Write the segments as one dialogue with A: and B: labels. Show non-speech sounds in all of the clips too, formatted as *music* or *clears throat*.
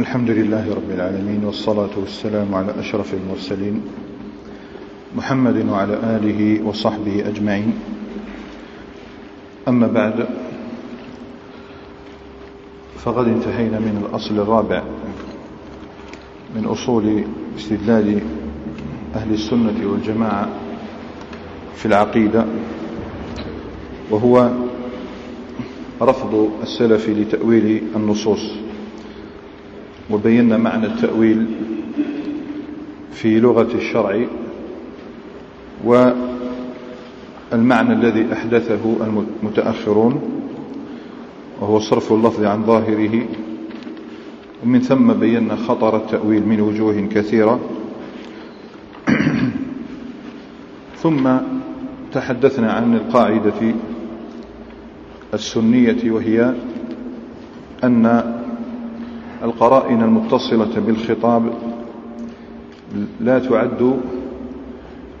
A: الحمد لله رب العالمين والصلاة والسلام على أشرف المرسلين محمد وعلى آله وصحبه أجمعين. أما بعد فقد انتهينا من الأصل الرابع من أصول استدلال أهل السنة والجماعة في العقيدة وهو رفض السلف لتأويل النصوص. وبينا معنى التأويل في لغة الشرع والمعنى الذي أحدثه المتأخرون وهو صرف اللفظ عن ظاهره ومن ثم بينا خطر التأويل من وجوه كثيرة. ثم تحدثنا عن القاعدة السنية وهي أن القرائن المتصلة بالخطاب لا تعد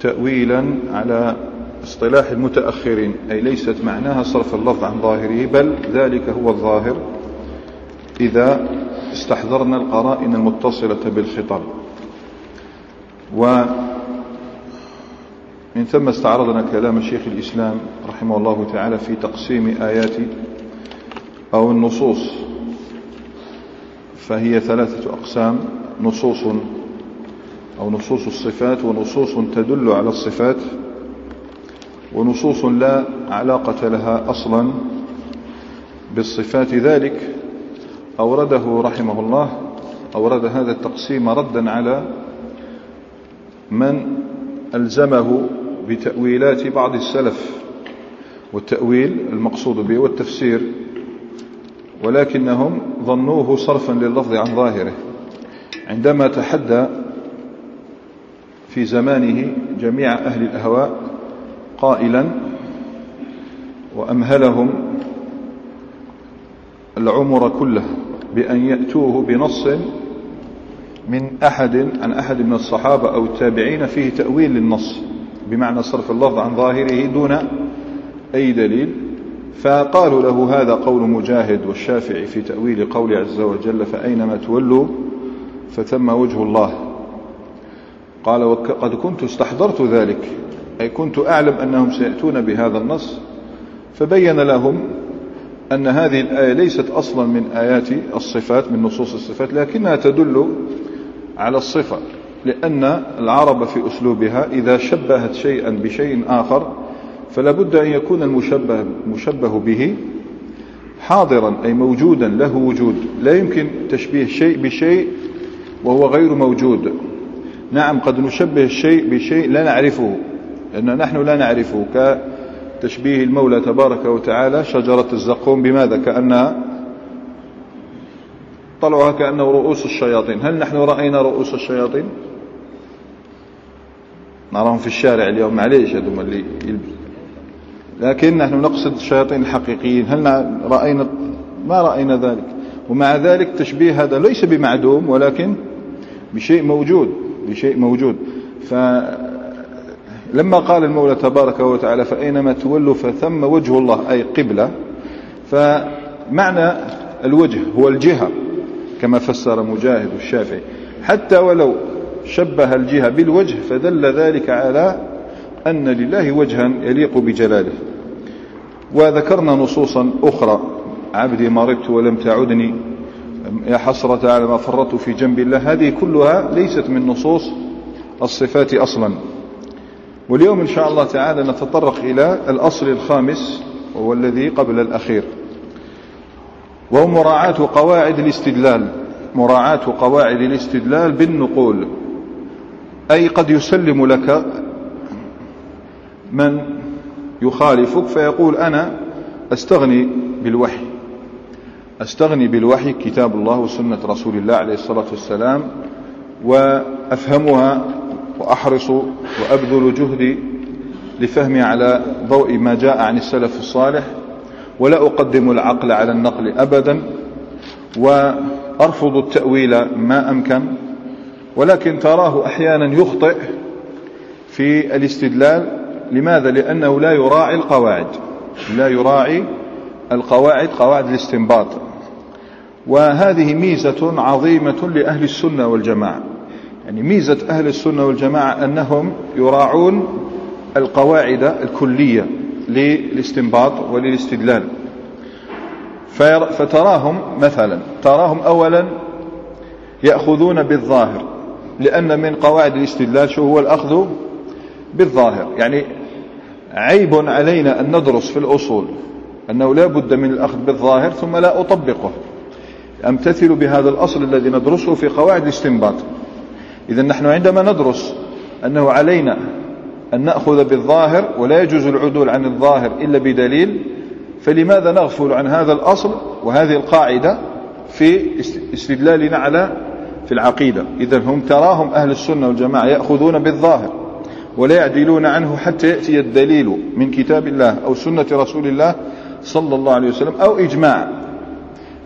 A: تأويلا على اصطلاح المتأخرين أي ليست معناها صرف اللفظ عن ظاهره بل ذلك هو الظاهر إذا استحضرنا القرائن المتصلة بالخطاب. ومن ثم استعرضنا كلام شيخ الإسلام رحمه الله تعالى في تقسيم آيات أو النصوص. فهي ثلاثة أقسام نصوص أو نصوص الصفات ونصوص تدل على الصفات ونصوص لا علاقة لها أصلا بالصفات. ذلك أورده رحمه الله أورد هذا التقسيم ردا على من ألزمه بتأويلات بعض السلف والتأويل المقصود به والتفسير ولكنهم ظنوه صرفا لللفظ عن ظاهره. عندما تحدى في زمانه جميع أهل الأهواء قائلا وأمهلهم العمر كله بأن يأتوه بنص من أحد عن أحد من الصحابة أو التابعين فيه تأويل للنص بمعنى صرف اللفظ عن ظاهره دون أي دليل. فقالوا له هذا قول مجاهد والشافعي في تأويل قول عز وجل فأينما تولوا فثم وجه الله. قال وقد كنت استحضرت ذلك أي كنت أعلم أنهم سيأتون بهذا النص فبين لهم أن هذه الآية ليست أصلا من آيات الصفات من نصوص الصفات لكنها تدل على الصفة لأن العرب في أسلوبها إذا شبهت شيئا بشيء آخر فلا بد أن يكون المشبه مشبه به حاضرا أي موجودا له وجود. لا يمكن تشبيه شيء بشيء وهو غير موجود. نعم قد نشبه الشيء بشيء لا نعرفه لأن نحن لا نعرفه. كتشبيه المولى تبارك وتعالى شجرة الزقوم بماذا؟ كأنها طلعها كأنه رؤوس الشياطين. هل نحن رأينا رؤوس الشياطين؟ نراهم في الشارع اليوم. معليش هذوما اللي يلبس. لكن نحن نقصد الشياطين الحقيقيين. هل رأينا ما رأينا ذلك؟ ومع ذلك تشبيه هذا ليس بمعدوم ولكن بشيء موجود بشيء موجود. فلما قال المولى تبارك وتعالى فأينما تولوا فثم وجه الله أي قبلة فمعنى الوجه هو الجهة كما فسر مجاهد الشافعي. حتى ولو شبه الجهة بالوجه فدل ذلك على أن لله وجها يليق بجلاله. وذكرنا نصوصا أخرى. عبدي مرضت ولم تعدني. يا حسرة على ما فرطت في جنب الله. هذه كلها ليست من نصوص الصفات أصلا. واليوم إن شاء الله تعالى نتطرق إلى الأصل الخامس وهو الذي قبل الأخير. وهو مراعاة قواعد الاستدلال. مراعاة قواعد الاستدلال بالنقول. أي قد يسلم لك من يخالفك فيقول أنا أستغني بالوحي. أستغني بالوحي كتاب الله وسنة رسول الله عليه الصلاة والسلام وأفهمها وأحرص وأبذل جهدي لفهمي على ضوء ما جاء عن السلف الصالح ولا أقدم العقل على النقل أبدا وأرفض التأويل ما أمكن ولكن تراه أحيانا يخطئ في الاستدلال لماذا؟ لأنه لا يراعي القواعد. لا يراعي القواعد قواعد الاستنباط. وهذه ميزة عظيمة لأهل السنة والجماعة. يعني ميزة أهل السنة والجماعة أنهم يراعون القواعد الكلية للاستنباط وللاستدلال. فتراهم مثلا تراهم أولا يأخذون بالظاهر لأن من قواعد الاستدلال شو هو؟ الأخذ بالظاهر. يعني عيب علينا أن ندرس في الأصول أنه لا بد من الأخذ بالظاهر ثم لا أطبقه. أمتثل بهذا الأصل الذي ندرسه في قواعد الاستنباط. إذا نحن عندما ندرس أنه علينا أن نأخذ بالظاهر ولا يجوز العدول عن الظاهر إلا بدليل فلماذا نغفل عن هذا الأصل وهذه القاعدة في استدلالنا على في العقيدة؟ إذا هم تراهم أهل السنة والجماعة يأخذون بالظاهر. ولا يعدلون عنه حتى يأتي الدليل من كتاب الله أو سنة رسول الله صلى الله عليه وسلم أو إجماع.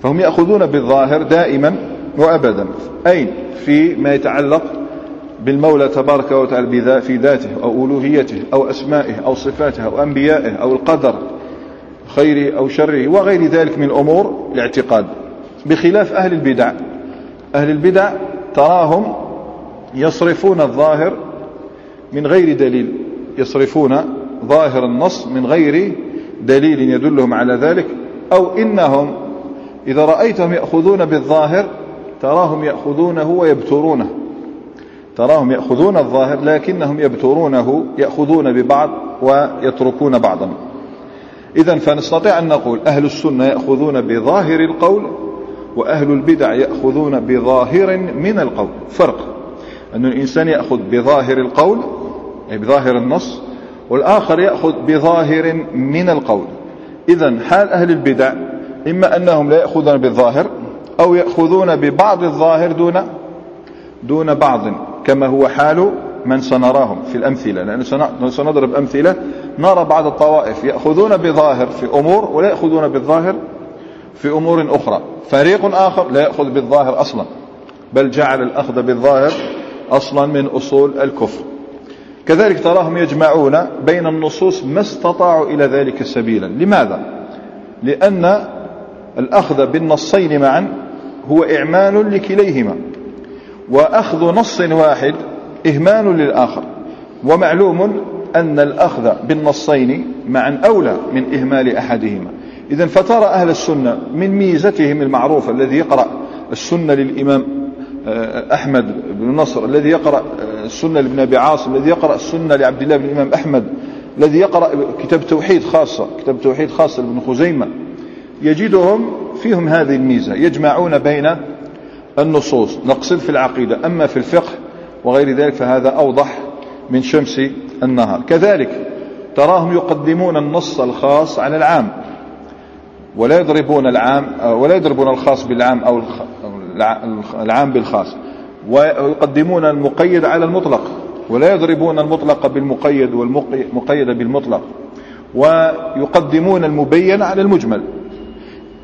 A: فهم يأخذون بالظاهر دائما وأبدا. أين؟ في ما يتعلق بالمولى تبارك وتعالى في ذاته أو ألوهيته أو أسمائه أو صفاته أو أنبيائه أو القدر خيره أو شره وغير ذلك من أمور الاعتقاد. بخلاف أهل البدع. أهل البدع تراهم يصرفون الظاهر من غير دليل يصرفون ظاهر النص من غير دليل يدلهم على ذلك أو إنهم إذا رأيتهم يأخذون بالظاهر تراهم يأخذونه ويبترونه تراهم يأخذون الظاهر لكنهم يبترونه يأخذون ببعض ويتركون بعضا. إذا فنستطيع أن نقول أهل السنة يأخذون بظاهر القول وأهل البدع يأخذون بظاهر من القول. فرق. أن الإنسان يأخذ بظاهر القول بظاهر النص والآخر يأخذ بظاهر من القول. إذا حال أهل البدع إما أنهم لا يأخذون بالظاهر أو يأخذون ببعض الظاهر دون دون بعض كما هو حال من سنراهم في الأمثلة. لأن سنضرب أمثلة نرى بعض الطوائف يأخذون بظاهر في أمور ولا يأخذون بالظاهر في أمور أخرى. فريق آخر لا يأخذ بالظاهر أصلا بل جعل الأخذ بالظاهر أصلا من أصول الكفر. كذلك تراهم يجمعون بين النصوص ما استطاعوا إلى ذلك سبيلا لماذا؟ لأن الأخذ بالنصين معا هو إعمال لكليهما وأخذ نص واحد إهمال للآخر ومعلوم أن الأخذ بالنصين معا أولى من إهمال أحدهما إذا فترى أهل السنة من ميزتهم المعروفة الذي يقرأ السنة للإمام أحمد بن نصر الذي يقرأ آه، السنة لابن أبي عاصم الذي يقرأ السنة لعبد الله بن الإمام أحمد الذي يقرأ كتاب توحيد خاصة كتاب توحيد خاصة لابن خزيمة. يجدهم فيهم هذه الميزة يجمعون بين النصوص. نقصد في العقيدة أما في الفقه وغير ذلك فهذا أوضح من شمس النهار. كذلك تراهم يقدمون النص الخاص على العام ولا يضربون العام ولا يضربون الخاص بالعام أو العام بالخاص. ويقدمون المقيد على المطلق ولا يضربون المطلق بالمقيد والمقيد بالمطلق ويقدمون المبين على المجمل.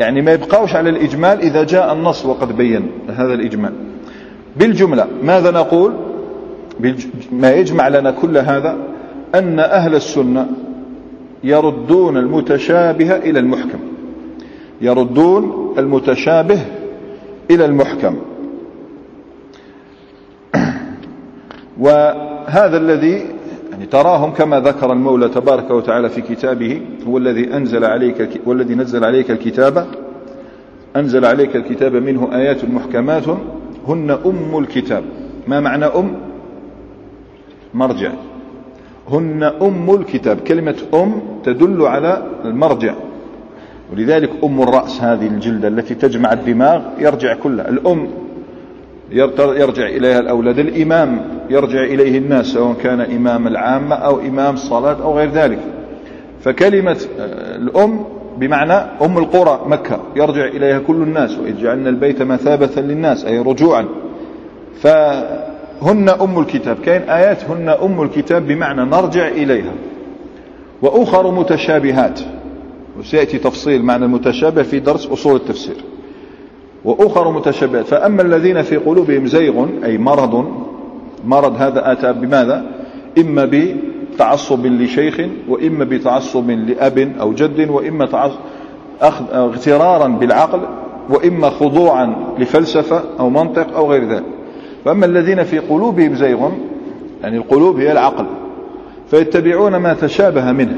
A: يعني ما يبقاوش على الإجمال إذا جاء النص وقد بين هذا الإجمال. بالجملة ماذا نقول؟ ما يجمع لنا كل هذا أن أهل السنة يردون المتشابه إلى المحكم. يردون المتشابه إلى المحكم. *clears throat* وهذا الذي يعني تراهم كما ذكر المولى تبارك وتعالى في كتابه هو الذي أنزل عليك والذي نزل عليك الكتاب. أنزل عليك الكتاب منه آيات محكمات. هن أم الكتاب. ما معنى أم؟ مرجع. هن أم الكتاب. كلمة أم تدل على المرجع. ولذلك أم الرأس هذه الجلدة التي تجمع الدماغ يرجع كلها. الأم يرجع إليها الأولاد. الإمام يرجع إليه الناس سواء كان إمام العامة أو إمام الصلاة أو غير ذلك. فكلمة آه، الأم بمعنى أم القرى مكة يرجع إليها كل الناس. وإذ جعلنا البيت مثابة للناس أي رجوعا. فهن أم الكتاب. كاين آيات هن أم الكتاب بمعنى نرجع إليها. وأخر متشابهات. وسيأتي تفصيل معنى المتشابه في درس أصول التفسير. وأخر متشابهات فأما الذين في قلوبهم زيغ أي مرض مرض هذا أتى بماذا؟ إما بتعصب لشيخ وإما بتعصب لأب أو جد وإما اغترارا بالعقل وإما خضوعا لفلسفة أو منطق أو غير ذلك. فأما الذين في قلوبهم زيغ يعني القلوب هي العقل فيتبعون ما تشابه منه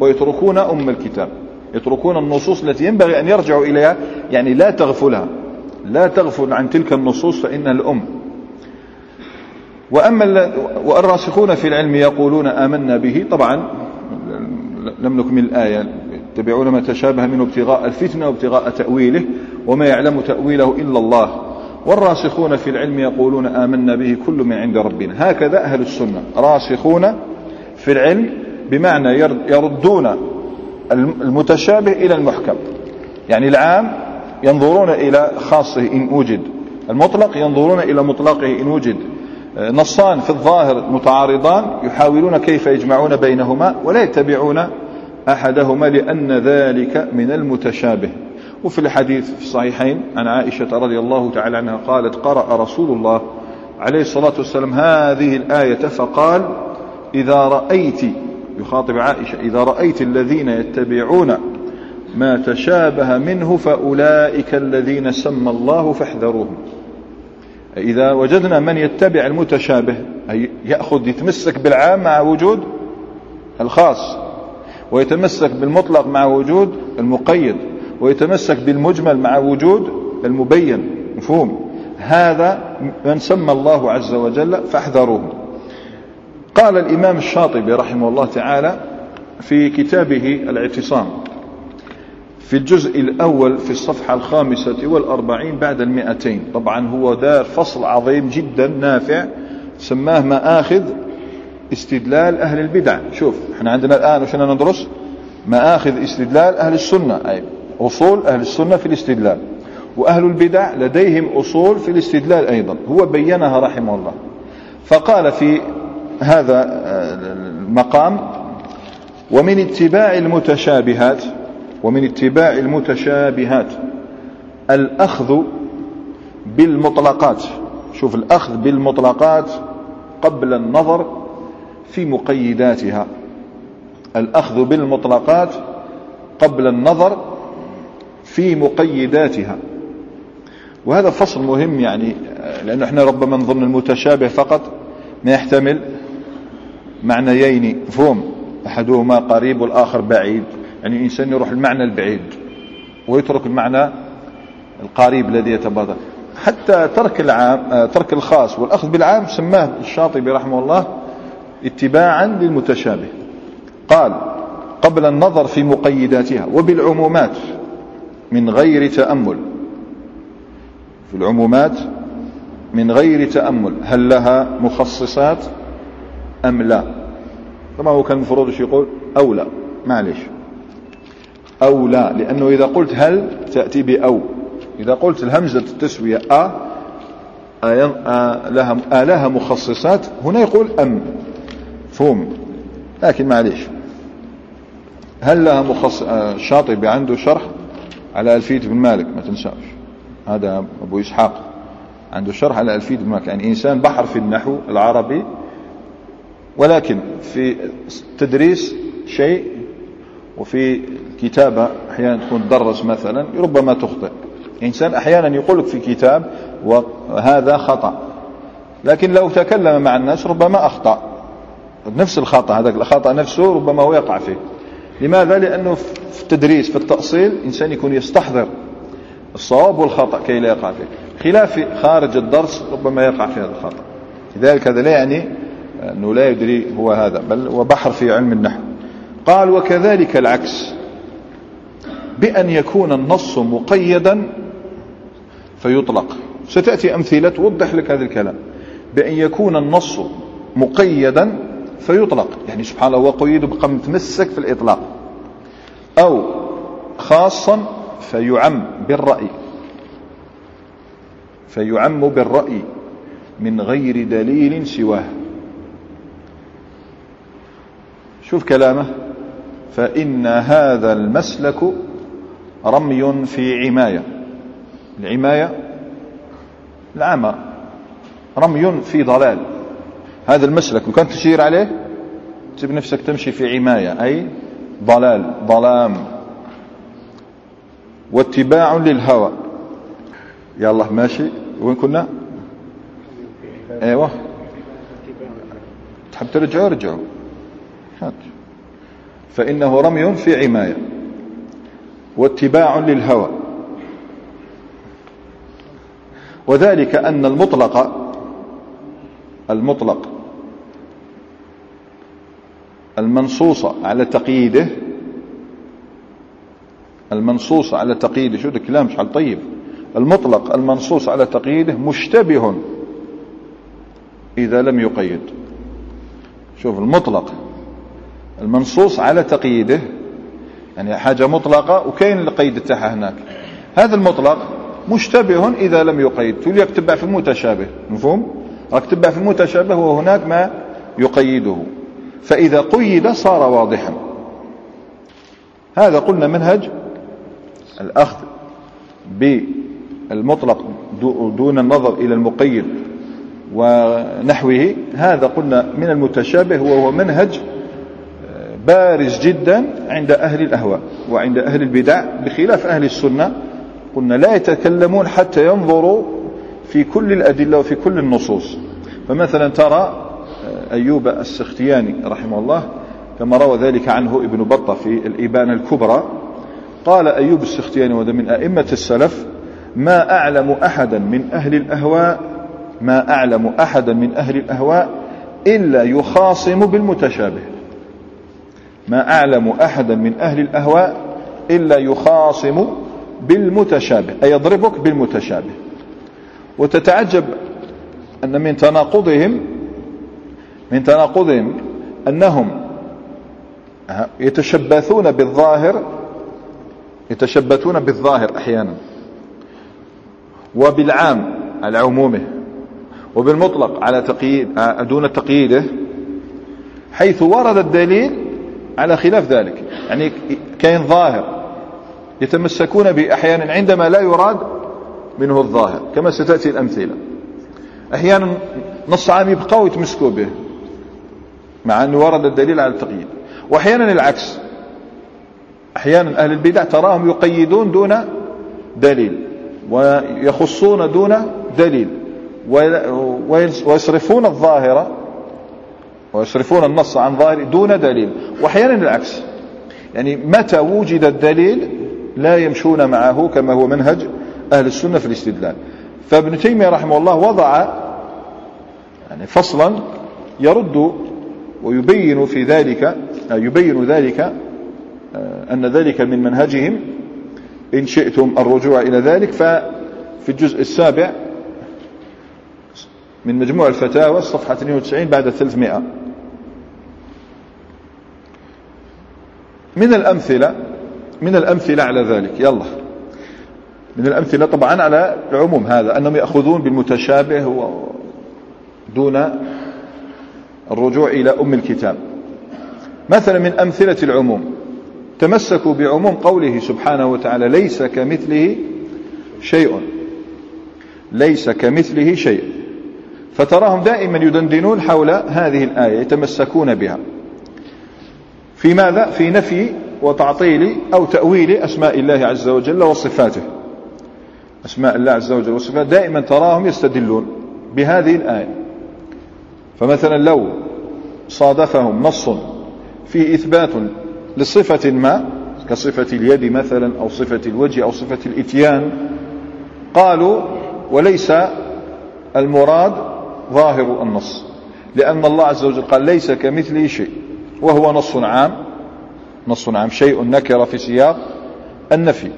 A: ويتركون أم الكتاب. يتركون النصوص التي ينبغي أن يرجعوا إليها يعني لا تغفلها لا تغفل عن تلك النصوص فإنها الأم. وأما والراسخون في العلم يقولون آمنا به طبعا لم نكمل الآية يتبعون ما تشابه منه ابتغاء الفتنة وابتغاء تأويله وما يعلم تأويله إلا الله. والراسخون في العلم يقولون آمنا به كل من عند ربنا. هكذا أهل السنة راسخون في العلم بمعنى يردون المتشابه إلى المحكم. يعني العام ينظرون إلى خاصه إن وجد. المطلق ينظرون إلى مطلقه إن وجد. نصان في الظاهر متعارضان يحاولون كيف يجمعون بينهما ولا يتبعون أحدهما لأن ذلك من المتشابه. وفي الحديث في الصحيحين عن عائشة رضي الله تعالى عنها قالت قرأ رسول الله عليه الصلاة والسلام هذه الآية فقال إذا رأيت يخاطب عائشة إذا رأيت الذين يتبعون ما تشابه منه فأولئك الذين سمى الله فاحذروهم إذا وجدنا من يتبع المتشابه أي يأخذ يتمسك بالعام مع وجود الخاص ويتمسك بالمطلق مع وجود المقيد ويتمسك بالمجمل مع وجود المبين مفهوم؟ هذا من سمى الله عز وجل فاحذروه. قال الإمام الشاطبي رحمه الله تعالى في كتابه الاعتصام في الجزء الأول في الصفحة الخامسة والأربعين بعد المئتين. طبعا هو دار فصل عظيم جدا نافع سماه مآخذ استدلال أهل البدع. شوف إحنا عندنا الآن وشنا ندرس؟ مآخذ استدلال أهل السنة أي أصول أهل السنة في الاستدلال. وأهل البدع لديهم أصول في الاستدلال أيضا. هو بينها رحمه الله. فقال في هذا المقام. ومن اتباع المتشابهات ومن اتباع المتشابهات الأخذ بالمطلقات. شوف الأخذ بالمطلقات قبل النظر في مقيداتها. الأخذ بالمطلقات قبل النظر في مقيداتها. وهذا فصل مهم يعني لأنه إحنا ربما نظن المتشابه فقط ما يحتمل معنيين مفهوم؟ أحدهما قريب والآخر بعيد. يعني الإنسان يروح المعنى البعيد ويترك المعنى القريب الذي يتبادر. حتى ترك العام ترك الخاص والأخذ بالعام سماه الشاطبي رحمه الله اتباعا للمتشابه. قال قبل النظر في مقيداتها وبالعمومات من غير تأمل. في العمومات من غير تأمل. هل لها مخصصات؟ أم لا؟ طبعا هو كان المفروض يقول؟ أو لا. معلش أو لا. لأنه إذا قلت هل تأتي بأو. إذا قلت الهمزة التسوية أ لها, لها مخصصات هنا يقول أم. مفهوم. لكن معليش. هل لها مخص الشاطبي عنده شرح؟ على ألفية بن مالك ما تنساش. هذا أبو إسحاق. عنده شرح على ألفية بن مالك. يعني إنسان بحر في النحو العربي ولكن في تدريس شيء وفي كتابة أحيانا تكون تدرس مثلا ربما تخطئ. إنسان أحيانا يقول لك في كتاب وهذا خطأ. لكن لو تكلم مع الناس ربما أخطأ. نفس الخطأ هذا الخطأ نفسه ربما هو يقع فيه. لماذا؟ لأنه في التدريس في التأصيل إنسان يكون يستحضر الصواب والخطأ كي لا يقع فيه. خلاف خارج الدرس ربما يقع في هذا الخطأ. لذلك هذا لا يعني أنه لا يدري هو هذا بل هو بحر في علم النحو. قال وكذلك العكس بأن يكون النص مقيدا فيطلق. ستأتي أمثلة توضح لك هذا الكلام. بأن يكون النص مقيدا فيطلق يعني سبحان الله هو قيد بقى متمسك في الإطلاق. أو خاصا فيعم بالرأي. فيعم بالرأي من غير دليل سواه. شوف كلامه. فإن هذا المسلك رمي في عماية. العماية العمى رمي في ضلال. هذا المسلك وكان تشير عليه تسيب نفسك تمشي في عماية أي ضلال ظلام. واتباع للهوى. يلا ماشي. وين كنا؟ أيوه. تحب ترجعوا رجعوا. فإنه رمي في عماية واتباع للهوى. وذلك أن المطلق المطلق المنصوص على تقييده المنصوص على تقييده شو الكلام شحال طيب. المطلق المنصوص على تقييده مشتبه إذا لم يقيد. شوف المطلق المنصوص على تقييده يعني حاجة مطلقة وكاين القيد تاعها هناك. هذا المطلق مشتبه إذا لم يقيد تولي يكتبع في المتشابه مفهوم؟ راك تبع في المتشابه وهناك ما يقيده. فإذا قيد صار واضحا. هذا قلنا منهج الأخذ بالمطلق دون النظر إلى المقيد ونحوه. هذا قلنا من المتشابه وهو منهج بارز جدا عند أهل الأهواء وعند أهل البدع بخلاف أهل السنة. قلنا لا يتكلمون حتى ينظروا في كل الأدلة وفي كل النصوص. فمثلا ترى آه، أيوب السختياني رحمه الله كما روى ذلك عنه ابن بطة في الإبانة الكبرى قال أيوب السختياني وهذا من أئمة السلف ما أعلم أحدا من أهل الأهواء ما أعلم أحدا من أهل الأهواء إلا يخاصم بالمتشابه. ما أعلم أحدا من أهل الأهواء إلا يخاصم بالمتشابه أي يضربك بالمتشابه. وتتعجب أن من تناقضهم من تناقضهم أنهم يتشبثون بالظاهر يتشبثون بالظاهر أحيانا وبالعام على عمومه وبالمطلق على تقييد دون تقييده حيث ورد الدليل على خلاف ذلك. يعني كاين ظاهر يتمسكون به أحيانا عندما لا يراد منه الظاهر كما ستأتي الأمثلة. أحيانا نص عام يبقوا يتمسكوا به مع أنه ورد الدليل على التقييد. وأحيانا العكس. أحيانا أهل البدع تراهم يقيدون دون دليل ويخصون دون دليل ويصرفون الظاهرة ويصرفون النص عن ظاهر دون دليل. وأحيانا العكس. يعني متى وجد الدليل لا يمشون معه كما هو منهج أهل السنة في الاستدلال. فابن تيمية رحمه الله وضع يعني فصلا يرد ويبين في ذلك يبين ذلك آه، أن ذلك من منهجهم. إن شئتم الرجوع إلى ذلك. ففي الجزء السابع من مجموع الفتاوى الصفحة 92 بعد 300 من الأمثلة من الأمثلة على ذلك. يلا. من الأمثلة طبعا على العموم هذا أنهم يأخذون بالمتشابه دون الرجوع إلى أم الكتاب. مثلا من أمثلة العموم. تمسكوا بعموم قوله سبحانه وتعالى ليس كمثله شيء. ليس كمثله شيء. فتراهم دائما يدندنون حول هذه الآية يتمسكون بها. في ماذا؟ في نفي وتعطيل أو تأويل أسماء الله عز وجل وصفاته. أسماء الله عز وجل وصفاته دائما تراهم يستدلون بهذه الآية. فمثلا لو صادفهم نص فيه إثبات لصفة ما كصفة اليد مثلا أو صفة الوجه أو صفة الإتيان قالوا وليس المراد ظاهر النص لأن الله عز وجل قال ليس كمثله شيء. وهو نص عام نص عام شيء نكر في سياق النفي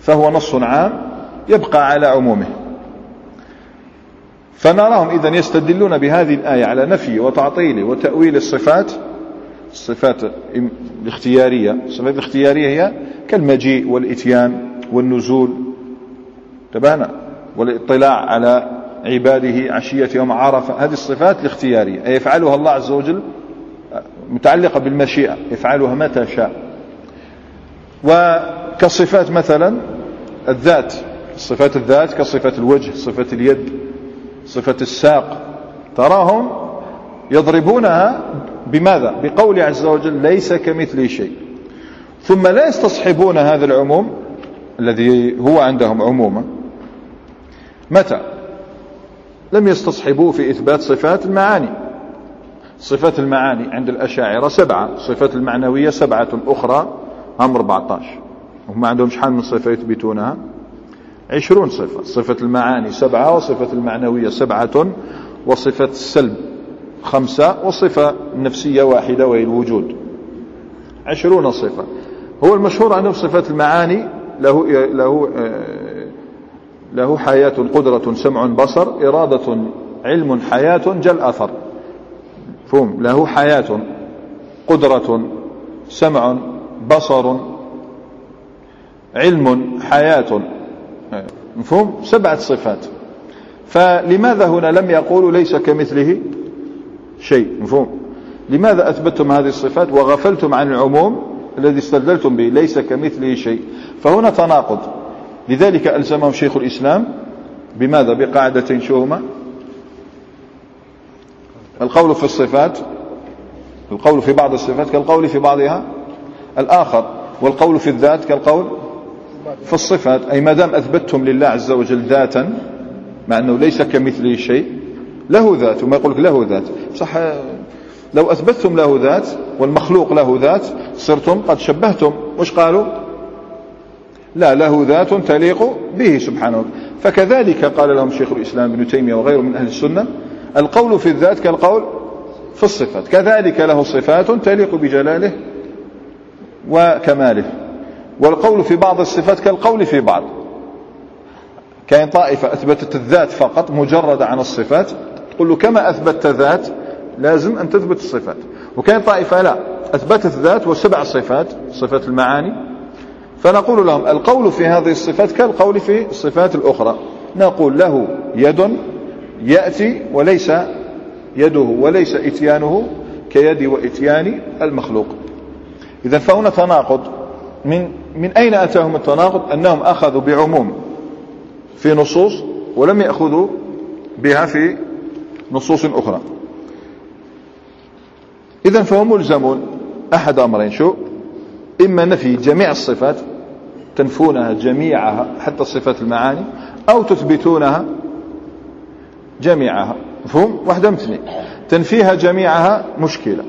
A: فهو نص عام يبقى على عمومه. فنراهم إذا يستدلون بهذه الآية على نفي وتعطيل وتأويل الصفات الصفات الاختيارية الصفات الاختيارية هي كالمجيء والإتيان والنزول تبانا والاطلاع على عباده عشية يوم عرفة هذه الصفات الاختيارية أي يفعلها الله عز وجل متعلقة بالمشيئة يفعلها متى شاء. وكصفات مثلا الذات صفات الذات كصفة الوجه صفة اليد صفة الساق. تراهم يضربونها بماذا؟ بقول عز وجل ليس كمثلي شيء. ثم لا يستصحبون هذا العموم الذي هو عندهم عموما. متى؟ لم يستصحبوه في إثبات صفات المعاني. صفات المعاني عند الأشاعرة سبعة. صفات المعنوية سبعة أخرى هم 14 هم عندهم شحال من صفة يثبتونها. عشرون صفة. صفة المعاني سبعة وصفة المعنوية سبعة وصفة السلب خمسة وصفة نفسية واحدة وهي الوجود. عشرون صفة. هو المشهور عندهم صفة المعاني له له له حياة قدرة سمع بصر إرادة علم حياة جل أثر. فهم له حياة قدرة سمع بصر علم حياة. مفهوم؟ سبعة صفات. فلماذا هنا لم يقولوا ليس كمثله شيء؟ مفهوم؟ لماذا أثبتتم هذه الصفات وغفلتم عن العموم الذي استدللتم به؟ ليس كمثله شيء. فهنا تناقض. لذلك ألزمهم شيخ الإسلام بماذا؟ بقاعدتين شهما القول في الصفات القول في بعض الصفات كالقول في بعضها الآخر والقول في الذات كالقول في الصفات. أي ما دام أثبتتم لله عز وجل ذاتا مع أنه ليس كمثله شيء له ذات وما يقول لك له ذات. صح لو أثبتتم له ذات والمخلوق له ذات صرتم قد شبهتم. وش قالوا؟ لا له ذات تليق به سبحانه. فكذلك قال لهم شيخ الإسلام ابن تيمية وغيره من أهل السنة القول في الذات كالقول في الصفات. كذلك له صفات تليق بجلاله وكماله. والقول في بعض الصفات كالقول في بعض. كاين طائفة أثبتت الذات فقط مجردة عن الصفات تقول له كما أثبتت ذات لازم أن تثبت الصفات. وكاين طائفة لا أثبتت ذات وسبع صفات صفات المعاني فنقول لهم القول في هذه الصفات كالقول في الصفات الأخرى. نقول له يد يأتي وليس يده وليس إتيانه كيد وإتيان المخلوق. إذا فهنا تناقض. من من أين أتاهم التناقض؟ أنهم أخذوا بعموم في نصوص ولم يأخذوا بها في نصوص أخرى. إذا فهم ملزمون. أحد أمرين. شو؟ إما نفي جميع الصفات تنفونها جميعها حتى صفات المعاني أو تثبتونها جميعها مفهوم؟ واحدة من اثنين. تنفيها جميعها مشكلة.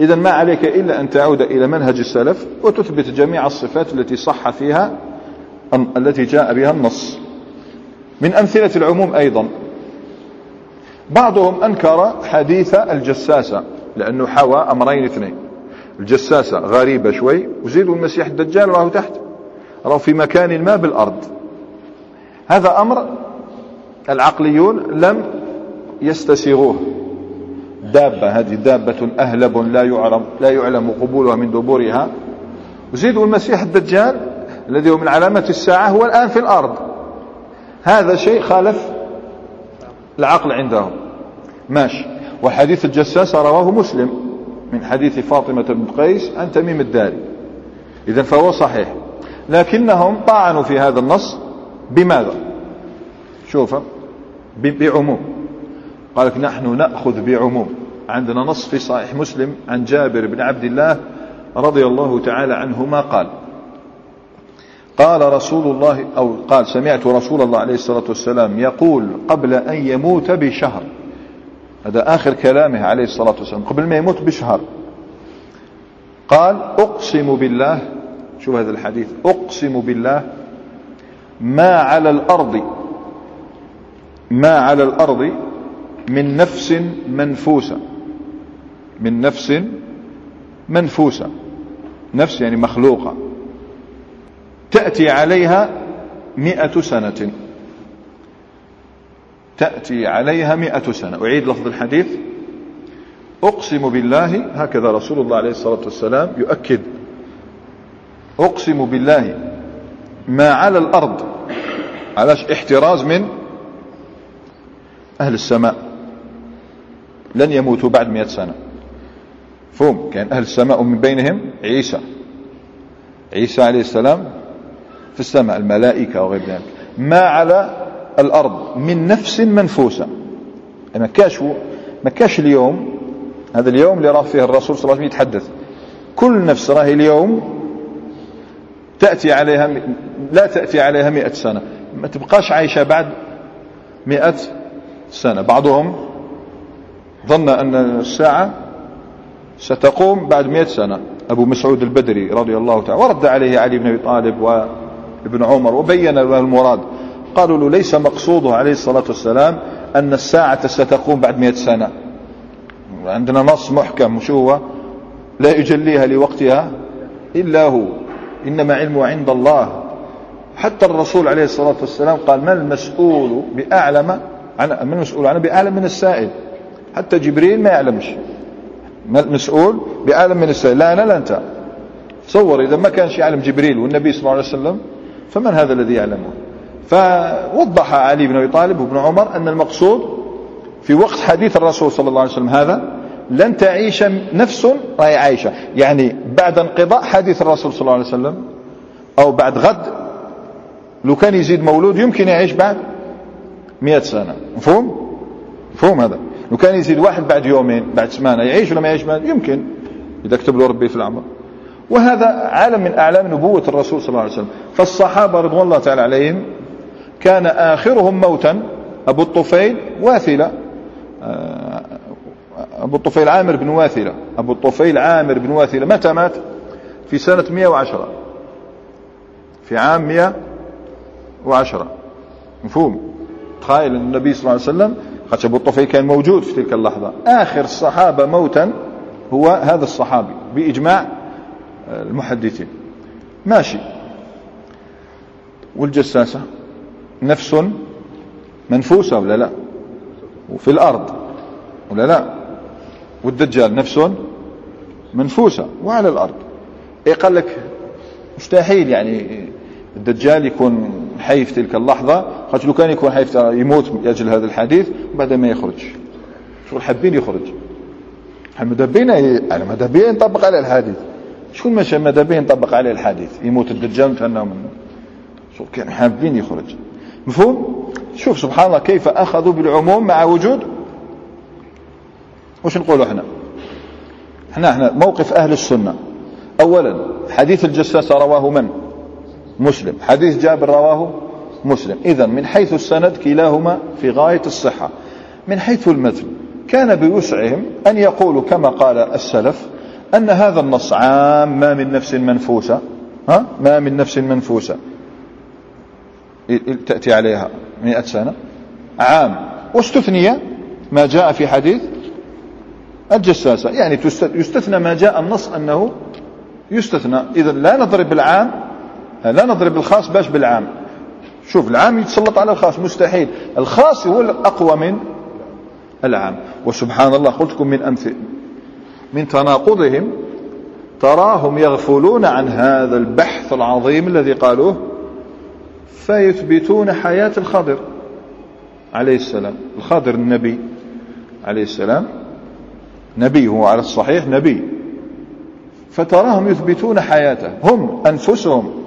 A: إذا ما عليك إلا أن تعود إلى منهج السلف وتثبت جميع الصفات التي صح فيها التي جاء بها النص. من أمثلة العموم أيضا. بعضهم أنكر حديث الجساسة لأنه حوى أمرين اثنين. الجساسة غريبة شوي وزيدوا المسيح الدجال راه تحت. راه في مكان ما بالأرض. هذا أمر العقليون لم يستسيغوه دابة هذه دابة أهلب لا يعلم, لا يعلم قبولها من دبورها. وزيدوا المسيح الدجال الذي هو من علامة الساعة هو الآن في الأرض. هذا شيء خالف العقل عندهم. ماشي. وحديث الجساسة رواه مسلم من حديث فاطمة بن قيس عن تميم الداري. إذا فهو صحيح. لكنهم طعنوا في هذا النص بماذا؟ شوف بعموم. قال لك نحن نأخذ بعموم. عندنا نص في صحيح مسلم عن جابر بن عبد الله رضي الله تعالى عنهما قال قال رسول الله أو قال سمعت رسول الله عليه الصلاة والسلام يقول قبل أن يموت بشهر. هذا آخر كلامه عليه الصلاة والسلام قبل ما يموت بشهر. قال أقسم بالله شوف هذا الحديث أقسم بالله ما على الأرض ما على الأرض من نفس منفوسة. من نفس منفوسة. نفس يعني مخلوقة. تأتي عليها مئة سنة. تأتي عليها مئة سنة. أعيد لفظ الحديث. أقسم بالله هكذا رسول الله عليه الصلاة والسلام يؤكد. أقسم بالله ما على الأرض. علاش؟ احتراز من أهل السماء. لن يموتوا بعد مئة سنة. فهم كان أهل السماء ومن بينهم عيسى. عيسى عليه السلام في السماء الملائكة وغير ذلك. ما على الأرض من نفس منفوسة. ما كاش ما كاش اليوم. هذا اليوم اللي راه فيه الرسول صلى الله عليه وسلم يتحدث. كل نفس راهي اليوم تأتي عليها لا تأتي عليها مئة سنة. ما تبقاش عايشة بعد مئة سنة. بعضهم ظن أن الساعة ستقوم بعد مئة سنة. أبو مسعود البدري رضي الله تعالى ورد عليه علي بن أبي طالب وابن عمر وبين المراد. قالوا له ليس مقصوده عليه الصلاة والسلام أن الساعة ستقوم بعد مئة سنة. عندنا نص محكم شو هو؟ لا يجليها لوقتها إلا هو. إنما علمه عند الله. حتى الرسول عليه الصلاة والسلام قال ما المسؤول بأعلم عن من المسؤول؟ عنه بأعلم من السائل. حتى جبريل ما يعلمش. ما المسؤول؟ بأعلم من السائل. لا أنا لا أنت. تصور إذا ما كانش يعلم جبريل والنبي صلى الله عليه وسلم فمن هذا الذي يعلمه؟ فوضح علي بن أبي طالب وابن عمر أن المقصود في وقت حديث الرسول صلى الله عليه وسلم هذا لن تعيش نفس راهي عايشة يعني بعد انقضاء حديث الرسول صلى الله عليه وسلم أو بعد غد لو كان يزيد مولود يمكن يعيش بعد. مئة سنة. مفهوم؟ مفهوم هذا. لو كان يزيد واحد بعد يومين بعد سمانة يعيش ولا ما يعيش بعد؟ يمكن. إذا كتب له ربي في العمر وهذا عالم من أعلام نبوة الرسول صلى الله عليه وسلم. فالصحابة رضوان الله تعالى عليهم كان آخرهم موتا. أبو الطفيل واثلة. آه، أبو الطفيل عامر بن واثلة. أبو الطفيل عامر بن واثلة. متى مات؟ في سنة 110 في عام 110 مفهوم؟ تخيل النبي صلى الله عليه وسلم خاطر أبو الطفيل كان موجود في تلك اللحظة. آخر الصحابة موتا هو هذا الصحابي بإجماع المحدثين. ماشي. والجساسة نفس منفوسة ولا لا؟ وفي الأرض ولا لا؟ والدجال نفس منفوسة وعلى الأرض. إيه قال لك مستحيل يعني الدجال يكون حي في تلك اللحظة. خاطر لو كان يكون حي يموت من أجل هذا الحديث بعد ما يخرج. شو حابين يخرج. ماذا بينا يعني ماذا بينا نطبق عليه الحديث. شكون ماشي ماذا بينا نطبق عليه الحديث؟ يموت الدجال نتهنى منه. شو كان حابين يخرج. مفهوم؟ شوف سبحان الله كيف أخذوا بالعموم مع وجود؟ وش نقولوا إحنا؟ إحنا إحنا موقف أهل السنة. أولا حديث الجساسة رواه من؟ مسلم. حديث جابر رواه مسلم. إذا من حيث السند كلاهما في غاية الصحة. من حيث المتن كان بوسعهم أن يقولوا كما قال السلف أن هذا النص عام ما من نفس منفوسة. ها؟ ما من نفس منفوسة. تأتي عليها مئة سنة. عام. واستثني ما جاء في حديث الجساسة. يعني يستثنى ما جاء النص أنه يستثنى. إذا لا نضرب العام لا نضرب الخاص باش بالعام. شوف العام يتسلط على الخاص مستحيل. الخاص هو الأقوى من العام. وسبحان الله قلت لكم من أمثل من تناقضهم تراهم يغفلون عن هذا البحث العظيم الذي قالوه فيثبتون حياة الخضر. عليه السلام. الخضر النبي. عليه السلام. نبي هو على الصحيح نبي. فتراهم يثبتون حياته. هم أنفسهم.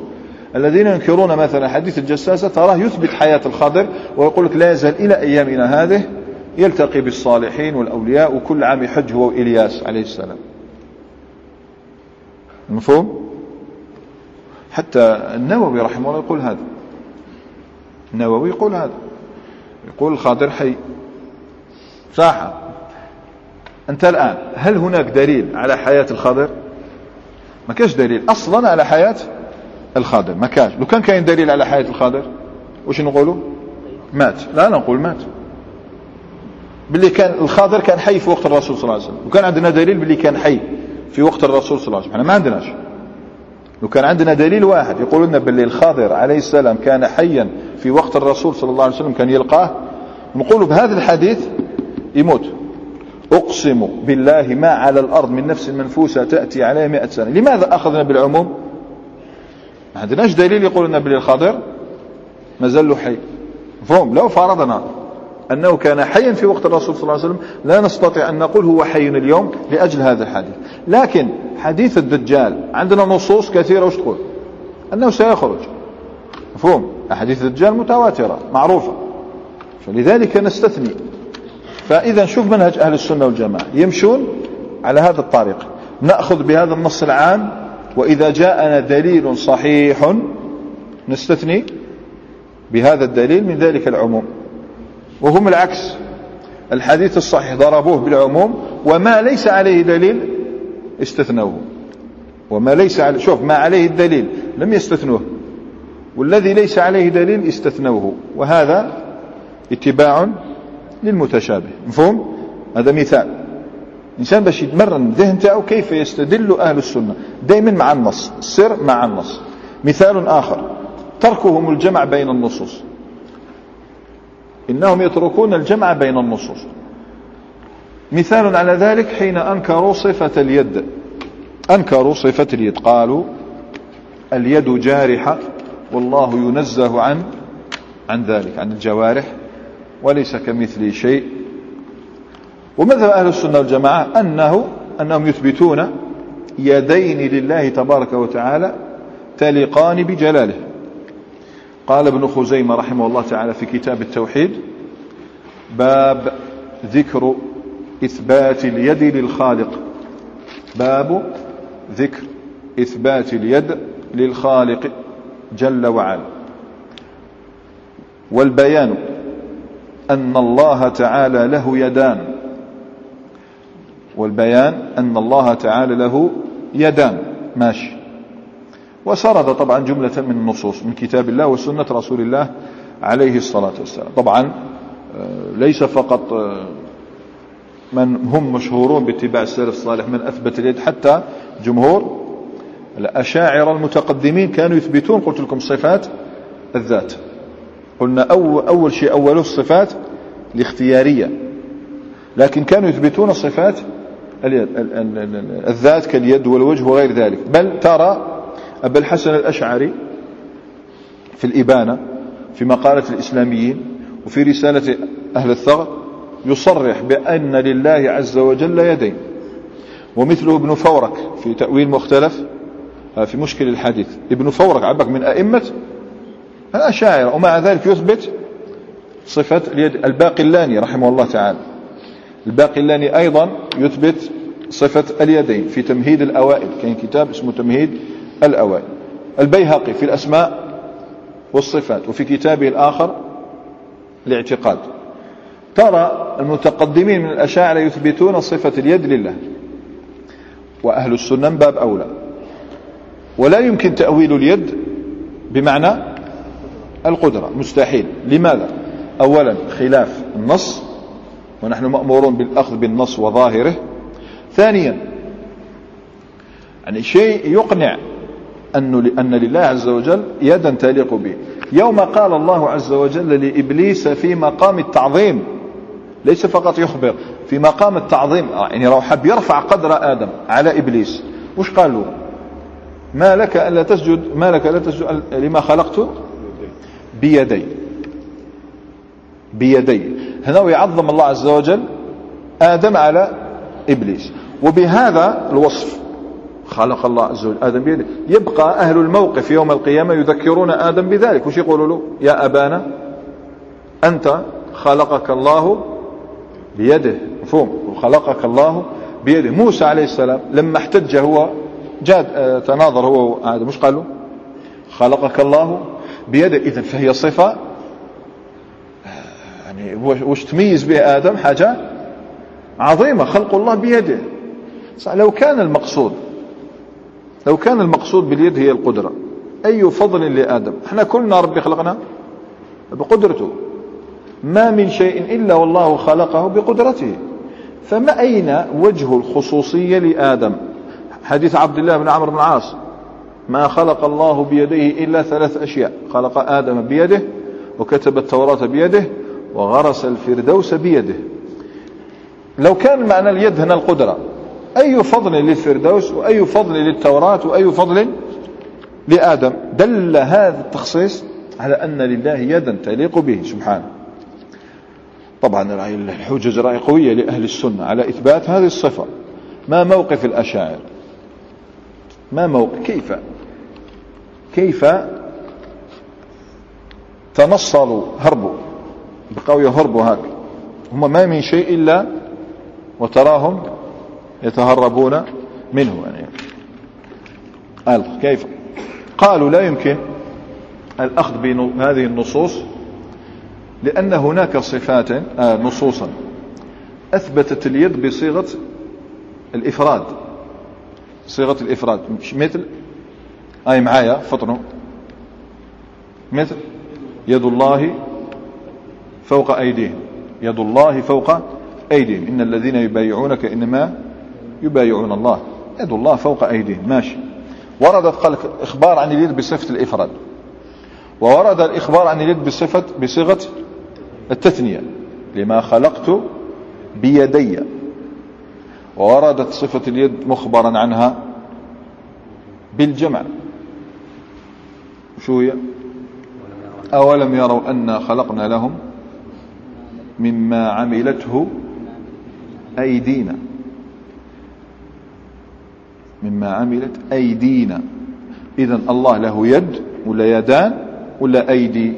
A: الذين ينكرون مثلا حديث الجساسة تراه يثبت حياة الخضر ويقول لك لا يزال إلى أيامنا هذه يلتقي بالصالحين والأولياء وكل عام يحج هو وإلياس عليه السلام. مفهوم؟ حتى النووي رحمه الله يقول هذا. النووي يقول هذا. يقول الخضر حي. صح. أنت الآن هل هناك دليل على حياة الخضر؟ ما كاش دليل. أصلا على حياة الخضر ما كاش. لو كان كاين دليل على حياة الخضر وش نقولوا؟ مات. لا نقول مات. باللي كان الخضر كان حي في وقت الرسول صلى الله عليه وسلم. وكان عندنا دليل باللي كان حي في وقت الرسول صلى الله عليه وسلم. إحنا ما عندناش. لو كان عندنا دليل واحد يقول لنا باللي الخضر عليه السلام كان حيا في وقت الرسول صلى الله عليه وسلم كان يلقاه نقول بهذا الحديث يموت. أقسم بالله ما على الأرض من نفس منفوسة تأتي عليه مئة سنة. لماذا أخذنا بالعموم؟ ما عندناش دليل يقول لنا باللي الخضر ما زال له حي. فهم لو فرضنا أنه كان حيا في وقت الرسول صلى الله عليه وسلم لا نستطيع أن نقول هو حي اليوم لأجل هذا الحديث. لكن حديث الدجال عندنا نصوص كثيرة وش تقول؟ أنه سيخرج. مفهوم؟ أحاديث الدجال متواترة معروفة. فلذلك نستثني. فإذا نشوف منهج أهل السنة والجماعة. يمشون على هذا الطريق. نأخذ بهذا النص العام وإذا جاءنا دليل صحيح نستثني بهذا الدليل من ذلك العموم. وهم العكس. الحديث الصحيح ضربوه بالعموم وما ليس عليه دليل استثنوه. وما ليس عليه شوف ما عليه الدليل لم يستثنوه. والذي ليس عليه دليل استثنوه. وهذا اتباع للمتشابه. مفهوم؟ هذا مثال. إنسان باش يتمرن الذهن تاعو كيف يستدل أهل السنة؟ دائما مع النص سر مع النص. مثال آخر تركهم الجمع بين النصوص. إنهم يتركون الجمع بين النصوص. مثال على ذلك حين أنكروا صفة اليد. أنكروا صفة اليد. قالوا اليد جارحة والله ينزه عن عن ذلك عن الجوارح وليس كمثله شيء. ومذهب أهل السنة والجماعة أنه أنهم يثبتون يدين لله تبارك وتعالى تليقان بجلاله. قال ابن خزيمة رحمه الله تعالى في كتاب التوحيد باب ذكر إثبات اليد للخالق. باب ذكر إثبات اليد للخالق جل وعلا. والبيان أن الله تعالى له يدان. والبيان أن الله تعالى له يدان. ماشي. وسرد طبعا جملة من النصوص من كتاب الله وسنة رسول الله عليه الصلاة والسلام. طبعا آه، ليس فقط آه، من هم مشهورون باتباع السلف الصالح من أثبت اليد حتى جمهور الأشاعر المتقدمين كانوا يثبتون قلت لكم صفات الذات. قلنا أول, أول شيء أوله الصفات الاختيارية. لكن كانوا يثبتون صفات الذات كاليد والوجه وغير ذلك. بل ترى أبا الحسن الأشعري في الإبانة في مقالة الإسلاميين وفي رسالة أهل الثغر يصرح بأن لله عز وجل يدين. ومثله ابن فورك في تأويل مختلف. في مشكل الحديث. ابن فورك عبك من أئمة الأشاعرة ومع ذلك يثبت صفة اليد الباقلاني رحمه الله تعالى. الباقلاني أيضا يثبت صفة اليدين في تمهيد الأوائل كان كتاب اسمه تمهيد الأوائل. البيهقي في الأسماء والصفات وفي كتابه الآخر الاعتقاد. ترى المتقدمين من الأشاعرة يثبتون صفة اليد لله وأهل السنة باب أولى. ولا يمكن تأويل اليد بمعنى القدرة مستحيل. لماذا؟ أولا خلاف النص. ونحن مأمورون بالأخذ بالنص وظاهره. ثانيا يعني شيء يقنع أن أن لله عز وجل يدا تليق به. يوم قال الله عز وجل لإبليس في مقام التعظيم ليس فقط يخبر في مقام التعظيم يعني لو حب يرفع قدر آدم على إبليس وش قال له ما لك ألا تسجد ما لك ألا تسجد لما خلقت؟ بيدي. بيدي. هنا يعظم الله عز وجل آدم على إبليس. وبهذا الوصف خلق الله عز وجل آدم بيده. يبقى أهل الموقف يوم القيامة يذكرون آدم بذلك. وش يقولوا له؟ يا أبانا أنت خلقك الله بيده. مفهوم؟ وخلقك الله بيده. موسى عليه السلام لما احتج هو جاد آه، تناظر هو آدم مش قال له خلقك الله بيده. إذا فهي صفة يعني وش تميز به آدم؟ حاجة عظيمة خلق الله بيده. لو كان المقصود لو كان المقصود باليد هي القدرة أي فضل لآدم؟ إحنا كلنا ربي خلقنا بقدرته. ما من شيء إلا والله خلقه بقدرته. فما أين وجه الخصوصية لآدم؟ حديث عبد الله بن عمرو بن العاص ما خلق الله بيديه إلا ثلاث أشياء. خلق آدم بيده وكتب التوراة بيده وغرس الفردوس بيده. لو كان معنى اليد هنا القدرة. أي فضل للفردوس وأي فضل للتوراة وأي فضل لآدم. دل هذا التخصيص على أن لله يدا تليق به سبحانه. طبعا الحجج رأي قوية لأهل السنة على إثبات هذه الصفة. ما موقف الأشاعر؟ ما موقف؟ كيف؟ كيف تنصلوا هربوا؟ بقوا يهربوا هكذا. هم ما من شيء إلا وتراهم يتهربون منه. يعني قال كيف؟ قالوا لا يمكن الأخذ بهذه النصوص لأن هناك صفات آه نصوصا أثبتت اليد بصيغة الإفراد. صيغة الإفراد. مثل أي معايا فطنوا مثل يد الله فوق أيديهم. يد الله فوق أيديهم. إن الذين يبايعونك إنما يبايعون الله. يد الله فوق أيديهم. ماشي. ورد إخبار عن اليد بصفة الإفراد. وورد الإخبار عن اليد بصفة بصيغة التثنية. لما خلقت بيدي. ووردت صفة اليد مخبرا عنها بالجمع. شو هي؟ أولم يروا أنا خلقنا لهم مما عملته أيدينا. مما عملت أيدينا. إذا الله له يد ولا يدان ولا أيدي.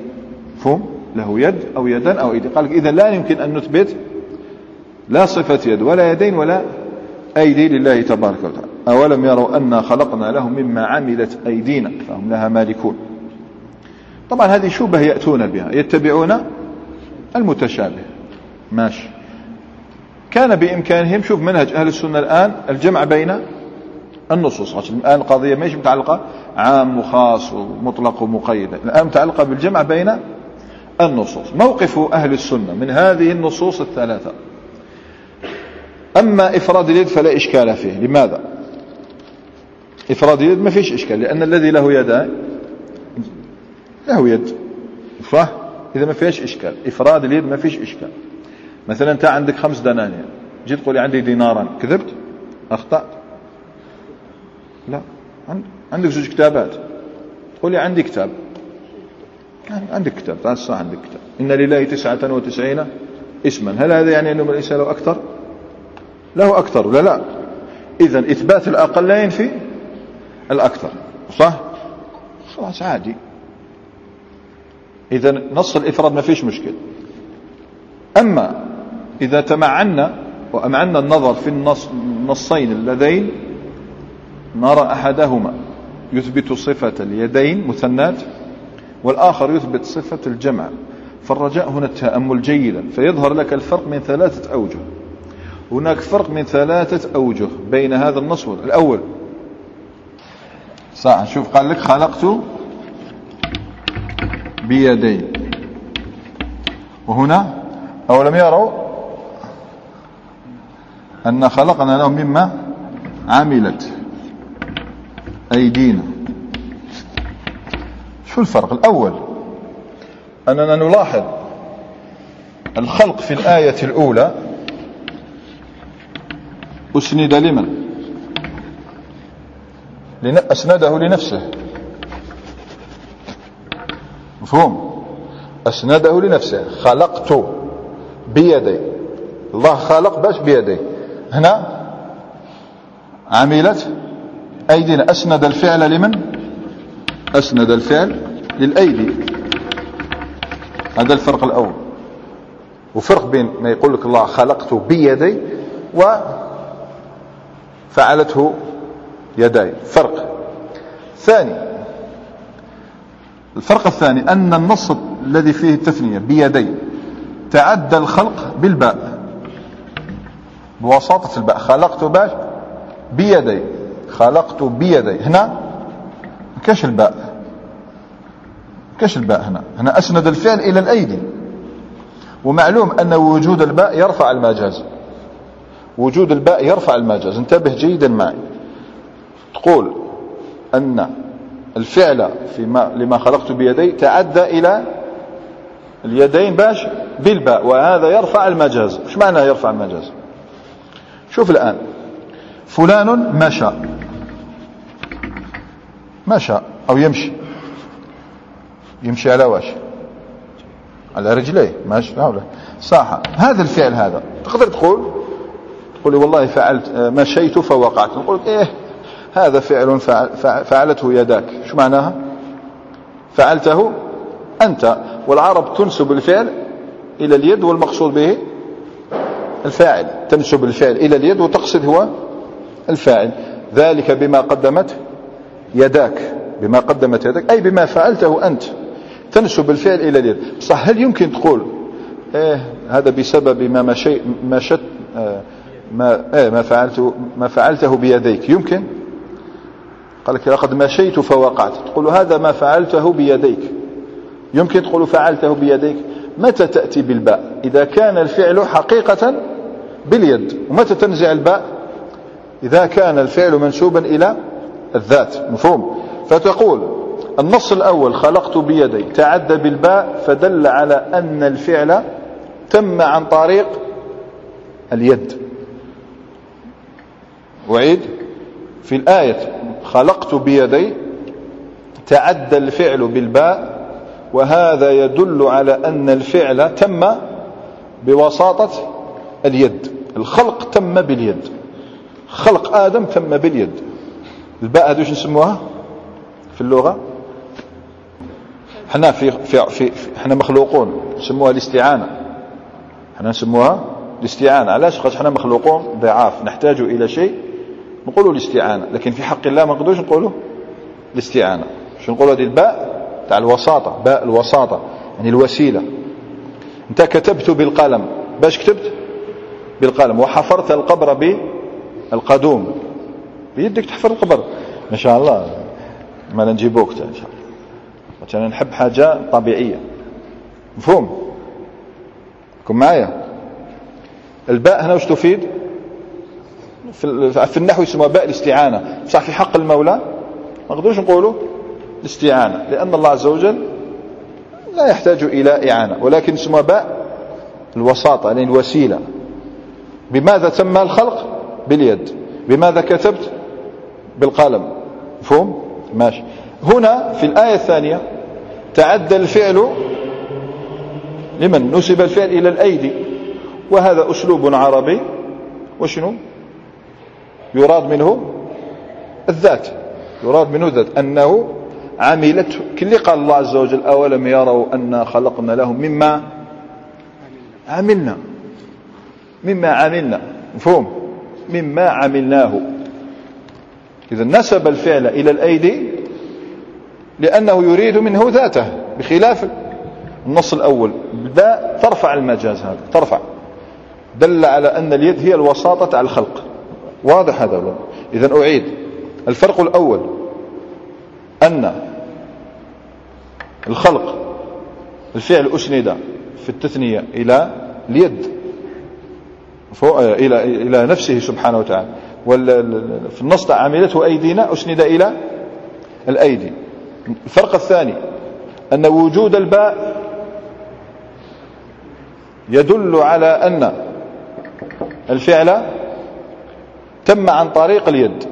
A: فهم؟ له يد أو يدان أو أيدي. قال إذا لا يمكن أن نثبت لا صفة يد ولا يدين ولا أيدي لله تبارك وتعالى. أولم يروا أنا خلقنا لهم مما عملت أيدينا. فهم لها مالكون. طبعا هذه شبه يأتون بها. يتبعون المتشابه. ماشي. كان بإمكانهم شوف منهج أهل السنة الآن الجمع بين النصوص. عشان الآن القضية مش متعلقة عام وخاص ومطلق ومقيد. الآن متعلقة بالجمع بين النصوص. موقف أهل السنة من هذه النصوص الثلاثة. أما إفراد اليد فلا إشكال فيه. لماذا؟ إفراد اليد ما فيش إشكال لأن الذي له يدان له يد. صح إذا ما فيش إشكال. إفراد اليد ما فيش إشكال. مثلا أنت عندك خمس دنانير. جيت تقول عندي دينارا. كذبت؟ أخطأت. لا. عندك زوج كتابات. تقول لي عندي كتاب. عندك كتاب. تعال عندك كتاب. إن لله تسعة وتسعين اسما هل هذا يعني أنه ليس له أكثر؟ له أكثر لا لا؟ إذا إثبات الأقل لا ينفي الأكثر. صح؟ خلاص عادي. إذا نص الإفراد ما فيش مشكلة. أما إذا تمعنا وأمعنا النظر في النص النصين اللذين نرى أحدهما يثبت صفة اليدين مثنات والآخر يثبت صفة الجمع. فالرجاء هنا التأمل جيدا فيظهر لك الفرق من ثلاثة أوجه. هناك فرق من ثلاثة أوجه بين هذا النص الأول. صح شوف قال لك خلقت بيدي وهنا أولم يروا؟ أن خلقنا لهم مما عملت أيدينا. شو الفرق؟ الأول أننا نلاحظ الخلق في الآية الأولى. أسند لمن؟ أسنده لنفسه. مفهوم؟ أسنده لنفسه. خلقت بيدي. الله خلق باش بيدي. هنا عملت أيدينا أسند الفعل لمن؟ أسند الفعل للأيدي. هذا الفرق الأول. وفرق بين ما يقول لك الله خلقت بيدي وفعلته يداي. فرق. ثاني. الفرق الثاني أن النص الذي فيه التثنية بيدي تعدى الخلق بالباء. بواسطة الباء. خلقت باش بيدي. خلقت بيدي. هنا كاش الباء؟ كاش الباء هنا؟ هنا أسند الفعل إلى الأيدي. ومعلوم أن وجود الباء يرفع المجاز. وجود الباء يرفع المجاز. انتبه جيدا معي. تقول أن الفعل فيما لما خلقت بيدي تعدى إلى اليدين باش بالباء وهذا يرفع المجاز. إيش معنى يرفع المجاز؟ شوف الآن. فلان مشى مشى أو يمشي. يمشي على واش؟ على رجليه. ماشي صح هذا الفعل هذا. تقدر تقول؟ تقول والله فعلت مشيت فوقعت. نقول إيه هذا فعل فعلته يداك. شو معناها؟ فعلته أنت. والعرب تنسب الفعل إلى اليد والمقصود به الفاعل تنسب الفعل إلى اليد وتقصد هو الفاعل. ذلك بما قدمت يداك. بما قدمت يداك أي بما فعلته أنت. تنسب الفعل إلى اليد. صح هل يمكن تقول إيه هذا بسبب ما مشي ما شت آه، ما إيه ما فعلته ما فعلته بيديك؟ يمكن؟ قال لك لقد مشيت فوقعت. تقول هذا ما فعلته بيديك. يمكن تقول فعلته بيديك. متى تأتي بالباء؟ إذا كان الفعل حقيقة باليد. ومتى تنزع الباء؟ إذا كان الفعل منسوبا إلى الذات. مفهوم. فتقول النص الأول خلقت بيدي تعدى بالباء فدل على أن الفعل تم عن طريق اليد. وعيد. في الآية خلقت بيدي تعدى الفعل بالباء وهذا يدل على أن الفعل تم بوساطة اليد. الخلق تم باليد. خلق آدم تم باليد. الباء هذه نسموها؟ في اللغة؟ إحنا في في في إحنا مخلوقون. نسموها الاستعانة. إحنا نسموها الاستعانة. علاش؟ خاطر إحنا مخلوقون ضعاف. نحتاج إلى شيء نقولوا الاستعانة. لكن في حق الله ما نقدروش نقولوا الاستعانة. شو نقولوا هذه الباء؟ تاع الوساطة. باء الوساطة. يعني الوسيلة. انت كتبت بالقلم. باش كتبت؟ بالقلم. وحفرت القبر بالقدوم بيدك تحفر القبر. ما شاء الله. ما نجيبوك إن شاء الله. عشان نحب حاجة طبيعية. مفهوم؟ كن معايا. الباء هنا وش تفيد؟ في النحو يسمى باء الاستعانة. صح في حق المولى؟ ما نقدروش نقولوا الاستعانة. لأن الله عز وجل لا يحتاج إلى إعانة. ولكن اسمها باء الوساطة يعني الوسيلة. بماذا تم الخلق؟ باليد. بماذا كتبت؟ بالقلم. مفهوم؟ ماشي. هنا في الآية الثانية تعدى الفعل لمن؟ نسب الفعل إلى الأيدي. وهذا أسلوب عربي. وشنو؟ يراد منه الذات. يراد منه الذات. أنه عملته كل قال الله عز وجل أولم يروا أنا خلقنا لهم مما عملنا. مما عملنا. مفهوم؟ مما عملناه. إذا نسب الفعل إلى الأيدي لأنه يريد منه ذاته بخلاف النص الأول. ذا ترفع المجاز هذا ترفع. دل على أن اليد هي الوساطة على الخلق. واضح هذا إذا أعيد. الفرق الأول أن الخلق الفعل أسند في التثنية إلى اليد. إلى إلى نفسه سبحانه وتعالى. في النص عملته أيدينا أسند إلى الأيدي. الفرق الثاني أن وجود الباء يدل على أن الفعل تم عن طريق اليد.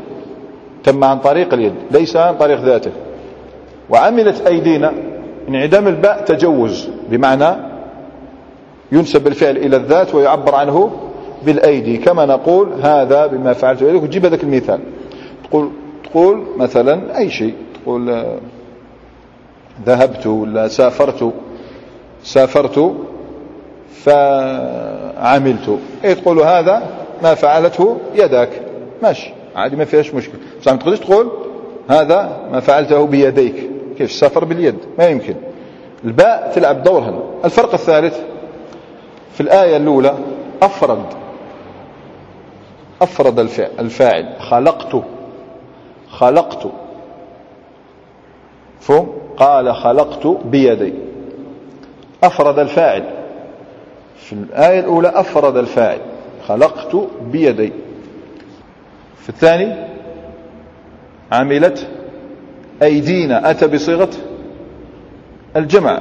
A: تم عن طريق اليد ليس عن طريق ذاته. وعملت أيدينا انعدام الباء تجوز بمعنى ينسب الفعل إلى الذات ويعبر عنه بالأيدي. كما نقول هذا بما فعلت بيدك. وتجيب هذاك المثال. تقول تقول مثلا أي شيء. تقول آه، ذهبت ولا سافرت. سافرت فعملت. اي تقول هذا؟ ما فعلته يدك ماشي. عادي ما فيهاش مشكل بس ما تقدرش تقول هذا ما فعلته بيديك. كيف؟ السفر باليد. ما يمكن. الباء تلعب دور هنا الفرق الثالث في الآية الأولى أفرد. أفرد الفاعل. خلقت. خلقت. فهم؟ قال خلقت بيدي. أفرد الفاعل. في الآية الأولى أفرد الفاعل. خلقت بيدي. في الثاني عملت أيدينا. أتى بصيغة الجمع.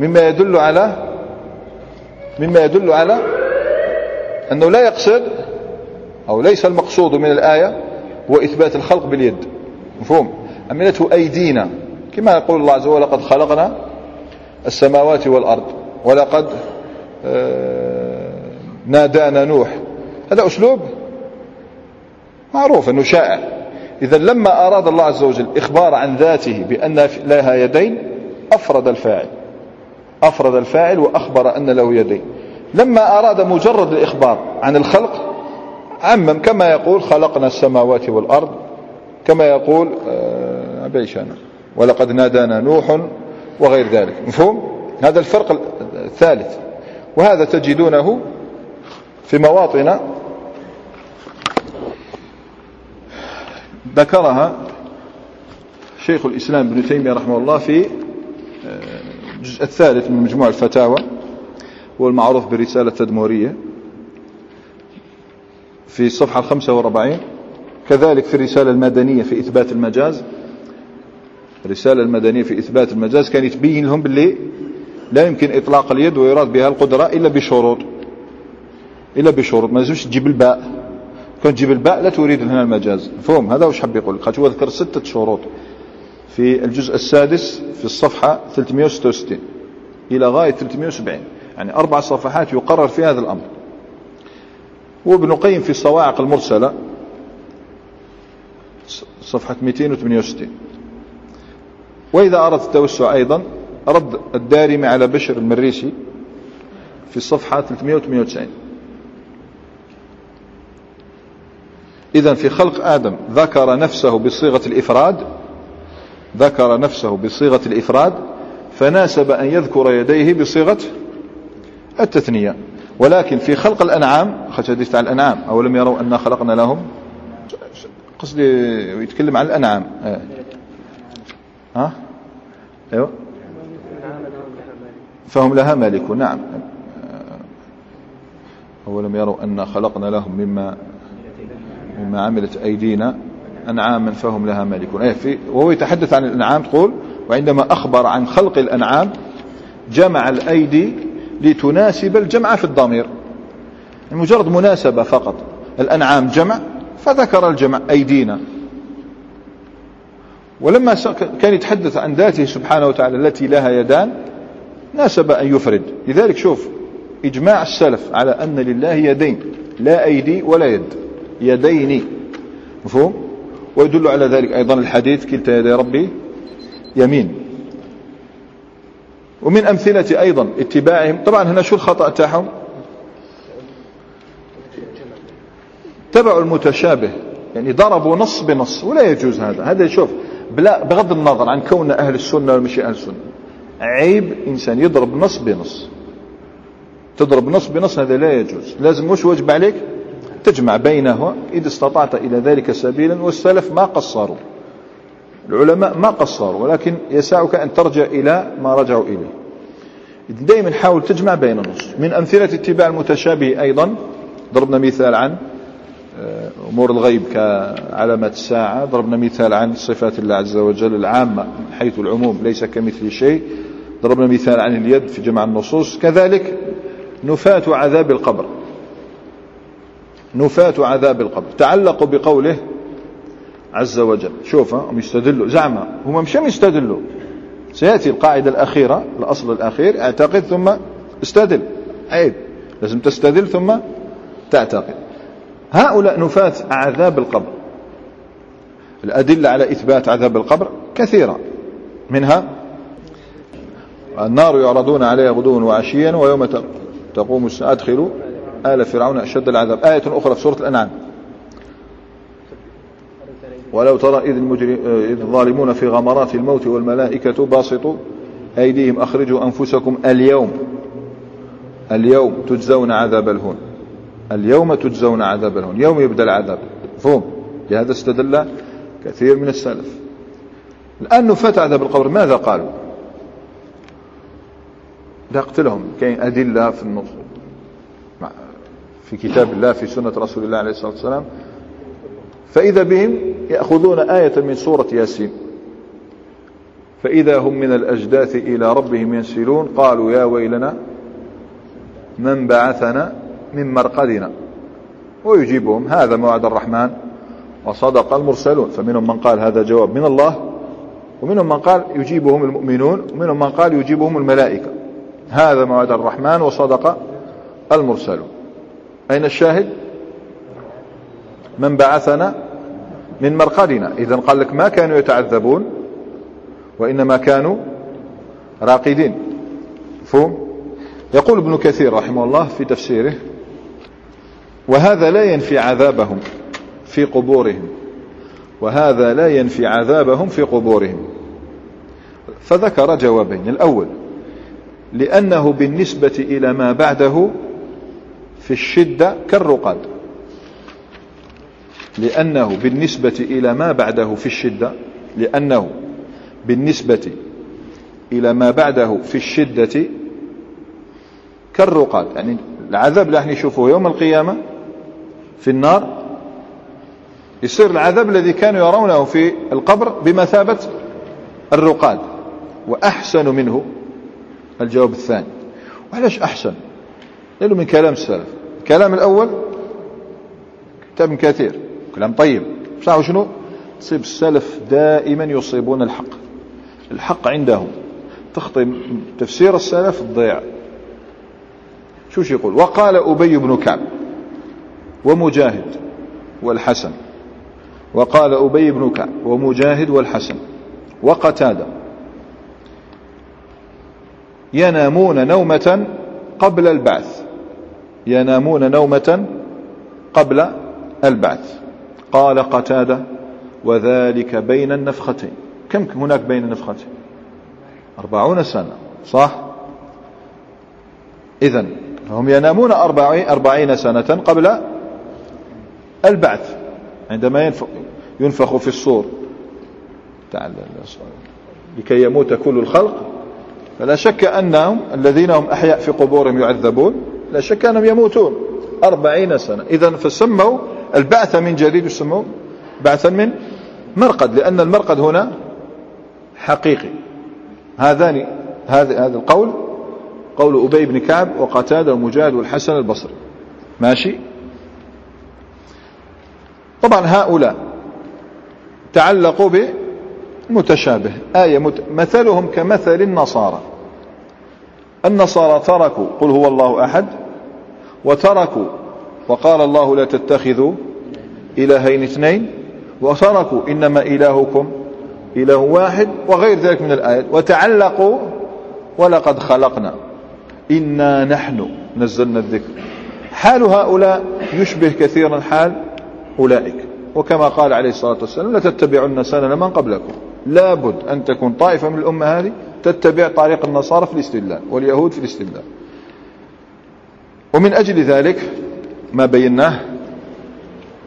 A: مما يدل على مما يدل على أنه لا يقصد أو ليس المقصود من الآية هو إثبات الخلق باليد. مفهوم؟ عملته أيدينا. كما يقول الله عز وجل لقد خلقنا السماوات والأرض ولقد آه، نادانا نوح. هذا أسلوب معروف أنه شائع. إذا لما أراد الله عز وجل إخبار عن ذاته بأن لها يدين أفرد الفاعل. أفرد الفاعل وأخبر أن له يدين. لما أراد مجرد الإخبار عن الخلق عمم كما يقول خلقنا السماوات والأرض كما يقول آه، أبيش أنا ولقد نادانا نوح وغير ذلك. مفهوم؟ هذا الفرق الثالث. وهذا تجدونه في مواطن ذكرها شيخ الإسلام ابن تيمية رحمه الله في آه، الجزء الثالث من مجموع الفتاوى والمعروف بالرسالة التدمورية في الصفحة الخمسة والربعين كذلك في الرسالة المدنية في إثبات المجاز. الرسالة المدنية في إثبات المجاز كان يتبين لهم باللي لا يمكن إطلاق اليد ويراد بها القدرة إلا بشروط إلا بشروط ما لازمش تجيب الباء. كنت تجيب الباء لا تريد هنا المجاز. فهم هذا وش حب يقول؟ لك هو ذكر ستة شروط. في الجزء السادس في الصفحة 366 إلى غاية 370 يعني أربع صفحات يقرر في هذا الأمر. وابن قيم في الصواعق المرسلة صفحة 268 وإذا أردت التوسع أيضا رد الدارمي على بشر المريسي في الصفحة 398 إذا في خلق آدم ذكر نفسه بصيغة الإفراد ذكر نفسه بصيغة الإفراد فناسب أن يذكر يديه بصيغة التثنية. ولكن في خلق الأنعام حديث عن الأنعام أولم يروا أنا خلقنا لهم؟ قصدي يتكلم عن الأنعام. آه. ها؟ أيوه. فهم لها مالك نعم. أولم يروا أنا خلقنا لهم مما مما عملت أيدينا. أنعاما فهم لها مالكون. أيه في وهو يتحدث عن الأنعام تقول وعندما أخبر عن خلق الأنعام جمع الأيدي لتناسب الجمع في الضمير. مجرد مناسبة فقط. الأنعام جمع فذكر الجمع أيدينا. ولما كان يتحدث عن ذاته سبحانه وتعالى التي لها يدان ناسب أن يفرد. لذلك شوف إجماع السلف على أن لله يدين لا أيدي ولا يد. يدين. مفهوم؟ ويدل على ذلك أيضا الحديث كلتا يدي ربي يمين. ومن أمثلة أيضا اتباعهم. طبعا هنا شو الخطأ تاعهم؟ تبعوا المتشابه. يعني ضربوا نص بنص ولا يجوز هذا. هذا شوف بلا بغض النظر عن كون أهل السنة ولا أهل السنة. عيب إنسان يضرب نص بنص. تضرب نص بنص هذا لا يجوز. لازم وش واجب عليك؟ تجمع بينه إذا استطعت إلى ذلك سبيلا والسلف ما قصروا. العلماء ما قصروا ولكن يسعك أن ترجع إلى ما رجعوا إليه. دائما حاول تجمع بين النص. من أمثلة اتباع المتشابه أيضا ضربنا مثال عن آه، أمور الغيب كعلامات الساعة ضربنا مثال عن صفات الله عز وجل العامة من حيث العموم ليس كمثل شيء ضربنا مثال عن اليد في جمع النصوص. كذلك نفاة عذاب القبر. نفاة عذاب القبر. تعلقوا بقوله عز وجل. شوف هم يستدلوا. زعما هم مش يستدلوا. سيأتي القاعدة الأخيرة الأصل الأخير اعتقد ثم استدل. عيب. لازم تستدل ثم تعتقد. هؤلاء نفاة عذاب القبر. الأدلة على إثبات عذاب القبر كثيرة. منها النار يعرضون عليها غدوا وعشيا ويوم تقوم أدخلوا آل فرعون أشد العذاب. آية أخرى في سورة الأنعام. ولو ترى إذ, إذ الظالمون في غمرات الموت والملائكة باسطوا أيديهم أخرجوا أنفسكم اليوم اليوم تجزون عذاب الهون. اليوم تجزون عذاب الهون. يوم يبدأ العذاب. فهم لهذا استدل كثير من السلف. الآن نفت عذاب القبر. ماذا قالوا؟ لا اقتلهم كاين أدلة في النص في كتاب الله في سنة رسول الله عليه الصلاة والسلام. فإذا بهم يأخذون آية من سورة ياسين. فإذا هم من الأجداث إلى ربهم ينسلون قالوا يا ويلنا من بعثنا من مرقدنا. ويجيبهم هذا موعد الرحمن وصدق المرسلون. فمنهم من قال هذا جواب من الله ومنهم من قال يجيبهم المؤمنون ومنهم من قال يجيبهم الملائكة. هذا موعد الرحمن وصدق المرسلون. أين الشاهد؟ من بعثنا من مرقدنا. إذا قال لك ما كانوا يتعذبون وإنما كانوا راقدين. فهم يقول ابن كثير رحمه الله في تفسيره وهذا لا ينفي عذابهم في قبورهم. وهذا لا ينفي عذابهم في قبورهم. فذكر جوابين. الأول لأنه بالنسبة إلى ما بعده في الشدة كالرقاد. لأنه بالنسبة إلى ما بعده في الشدة لأنه بالنسبة إلى ما بعده في الشدة كالرقاد. يعني العذاب اللي راح نشوفه يوم القيامة في النار يصير العذاب الذي كانوا يرونه في القبر بمثابة الرقاد. وأحسن منه الجواب الثاني. وعلاش أحسن؟ لأنه من كلام السلف. الكلام الأول كتاب كثير. كلام طيب. صح شنو؟ تصيب السلف دائما يصيبون الحق. الحق عندهم. تخطي تفسير السلف شو شو يقول؟ وقال أبي بن كعب ومجاهد والحسن. وقال أبي بن كعب ومجاهد والحسن. وقتادة. ينامون نومة قبل البعث. ينامون نومة قبل البعث. قال قتادة وذلك بين النفختين. كم هناك بين النفختين؟ أربعون سنة صح؟ إذن هم ينامون أربعين سنة قبل البعث عندما ينفخ في الصور. لكي يموت كل الخلق. فلا شك أنهم الذين هم أحياء في قبورهم يعذبون لا شك أنهم يموتون أربعين سنة. إذا فسموا البعث من جديد يسموه بعثا من مرقد لأن المرقد هنا حقيقي. هذان هذا هذا القول قول أبي بن كعب وقتادة ومجاهد والحسن البصري ماشي؟ طبعا هؤلاء تعلقوا بمتشابه آية مت... مثلهم كمثل النصارى. النصارى تركوا قل هو الله أحد وتركوا وقال الله لا تتخذوا إلهين اثنين وتركوا إنما إلهكم إله واحد وغير ذلك من الآيات وتعلقوا ولقد خلقنا. إنا نحن نزلنا الذكر. حال هؤلاء يشبه كثيرا حال أولئك. وكما قال عليه الصلاة والسلام لا تتبعن سنن من قبلكم. لابد أن تكون طائفة من الأمة هذه تتبع طريق النصارى في الاستدلال واليهود في الاستدلال. ومن أجل ذلك ما بيناه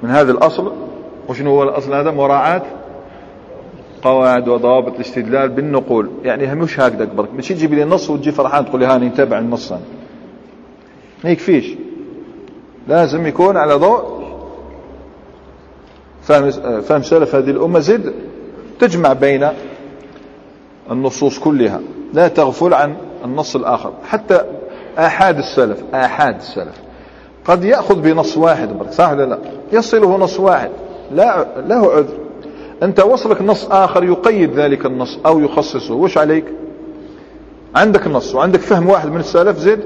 A: من هذا الأصل. وشنو هو الأصل هذا؟ مراعاة قواعد وضوابط الاستدلال بالنقول. يعني مش هكذا برك مش تجيب لي النص وتجي فرحان تقول لي هاني نتابع النص ما يكفيش لازم يكون على ضوء فهم فهم سلف هذه الأمة. زد تجمع بين النصوص كلها. لا تغفل عن النص الآخر. حتى آحاد السلف آحاد السلف. قد يأخذ بنص واحد صح ولا لا؟ يصله نص واحد. لا له عذر. أنت وصلك نص آخر يقيد ذلك النص أو يخصصه. وش عليك؟ عندك نص وعندك فهم واحد من السلف زيد؟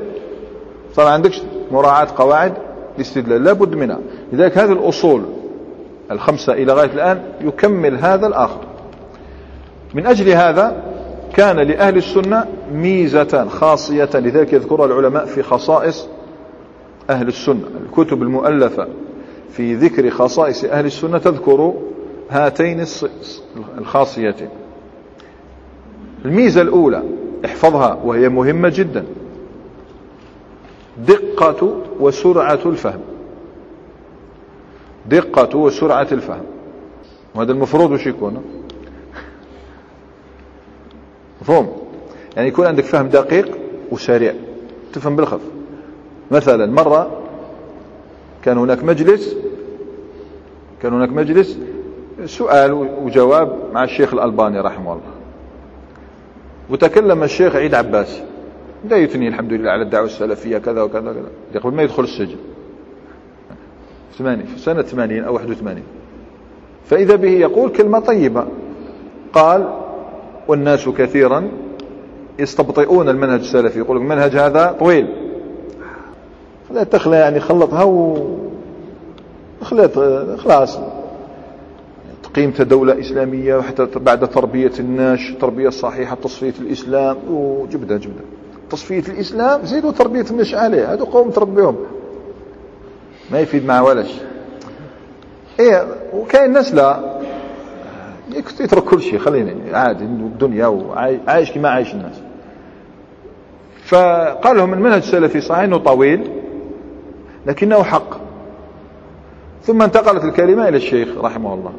A: صار عندك مراعاة قواعد الاستدلال لابد منها. لذلك هذه الأصول الخمسة إلى غاية الآن يكمل هذا الآخر. من أجل هذا كان لأهل السنة ميزة خاصية لذلك يذكرها العلماء في خصائص أهل السنة. الكتب المؤلفة في ذكر خصائص أهل السنة تذكر هاتين الخاصيتين. الميزة الأولى احفظها وهي مهمة جدا. دقة وسرعة الفهم. دقة وسرعة الفهم. وهذا المفروض وش يكون؟ مفهوم؟ يعني يكون عندك فهم دقيق وسريع. تفهم بالخف. مثلا مرة كان هناك مجلس كان هناك مجلس سؤال وجواب مع الشيخ الألباني رحمه الله. وتكلم الشيخ عيد عباس. لا يثني الحمد لله على الدعوة السلفية كذا وكذا كذا قبل ما يدخل السجن؟ في سنة 80 أو 81 فإذا به يقول كلمة طيبة. قال والناس كثيرا يستبطئون المنهج السلفي. يقول المنهج هذا طويل. لا تخلى يعني خلطها و خلط خلاص. تقيمة دولة إسلامية وحتى بعد تربية الناس تربية صحيحة تصفية الإسلام. وجبدة جبدة تصفية الإسلام زيدوا تربية الناس عليه هذو قوم تربيهم. ما يفيد مع ولا شيء إيه وكاين ناس لا يترك كل شيء خليني عادي الدنيا وعايش كما عايش الناس. فقال لهم المنهج السلفي صحيح إنه طويل. لكنه حق. ثم انتقلت الكلمة إلى الشيخ رحمه الله.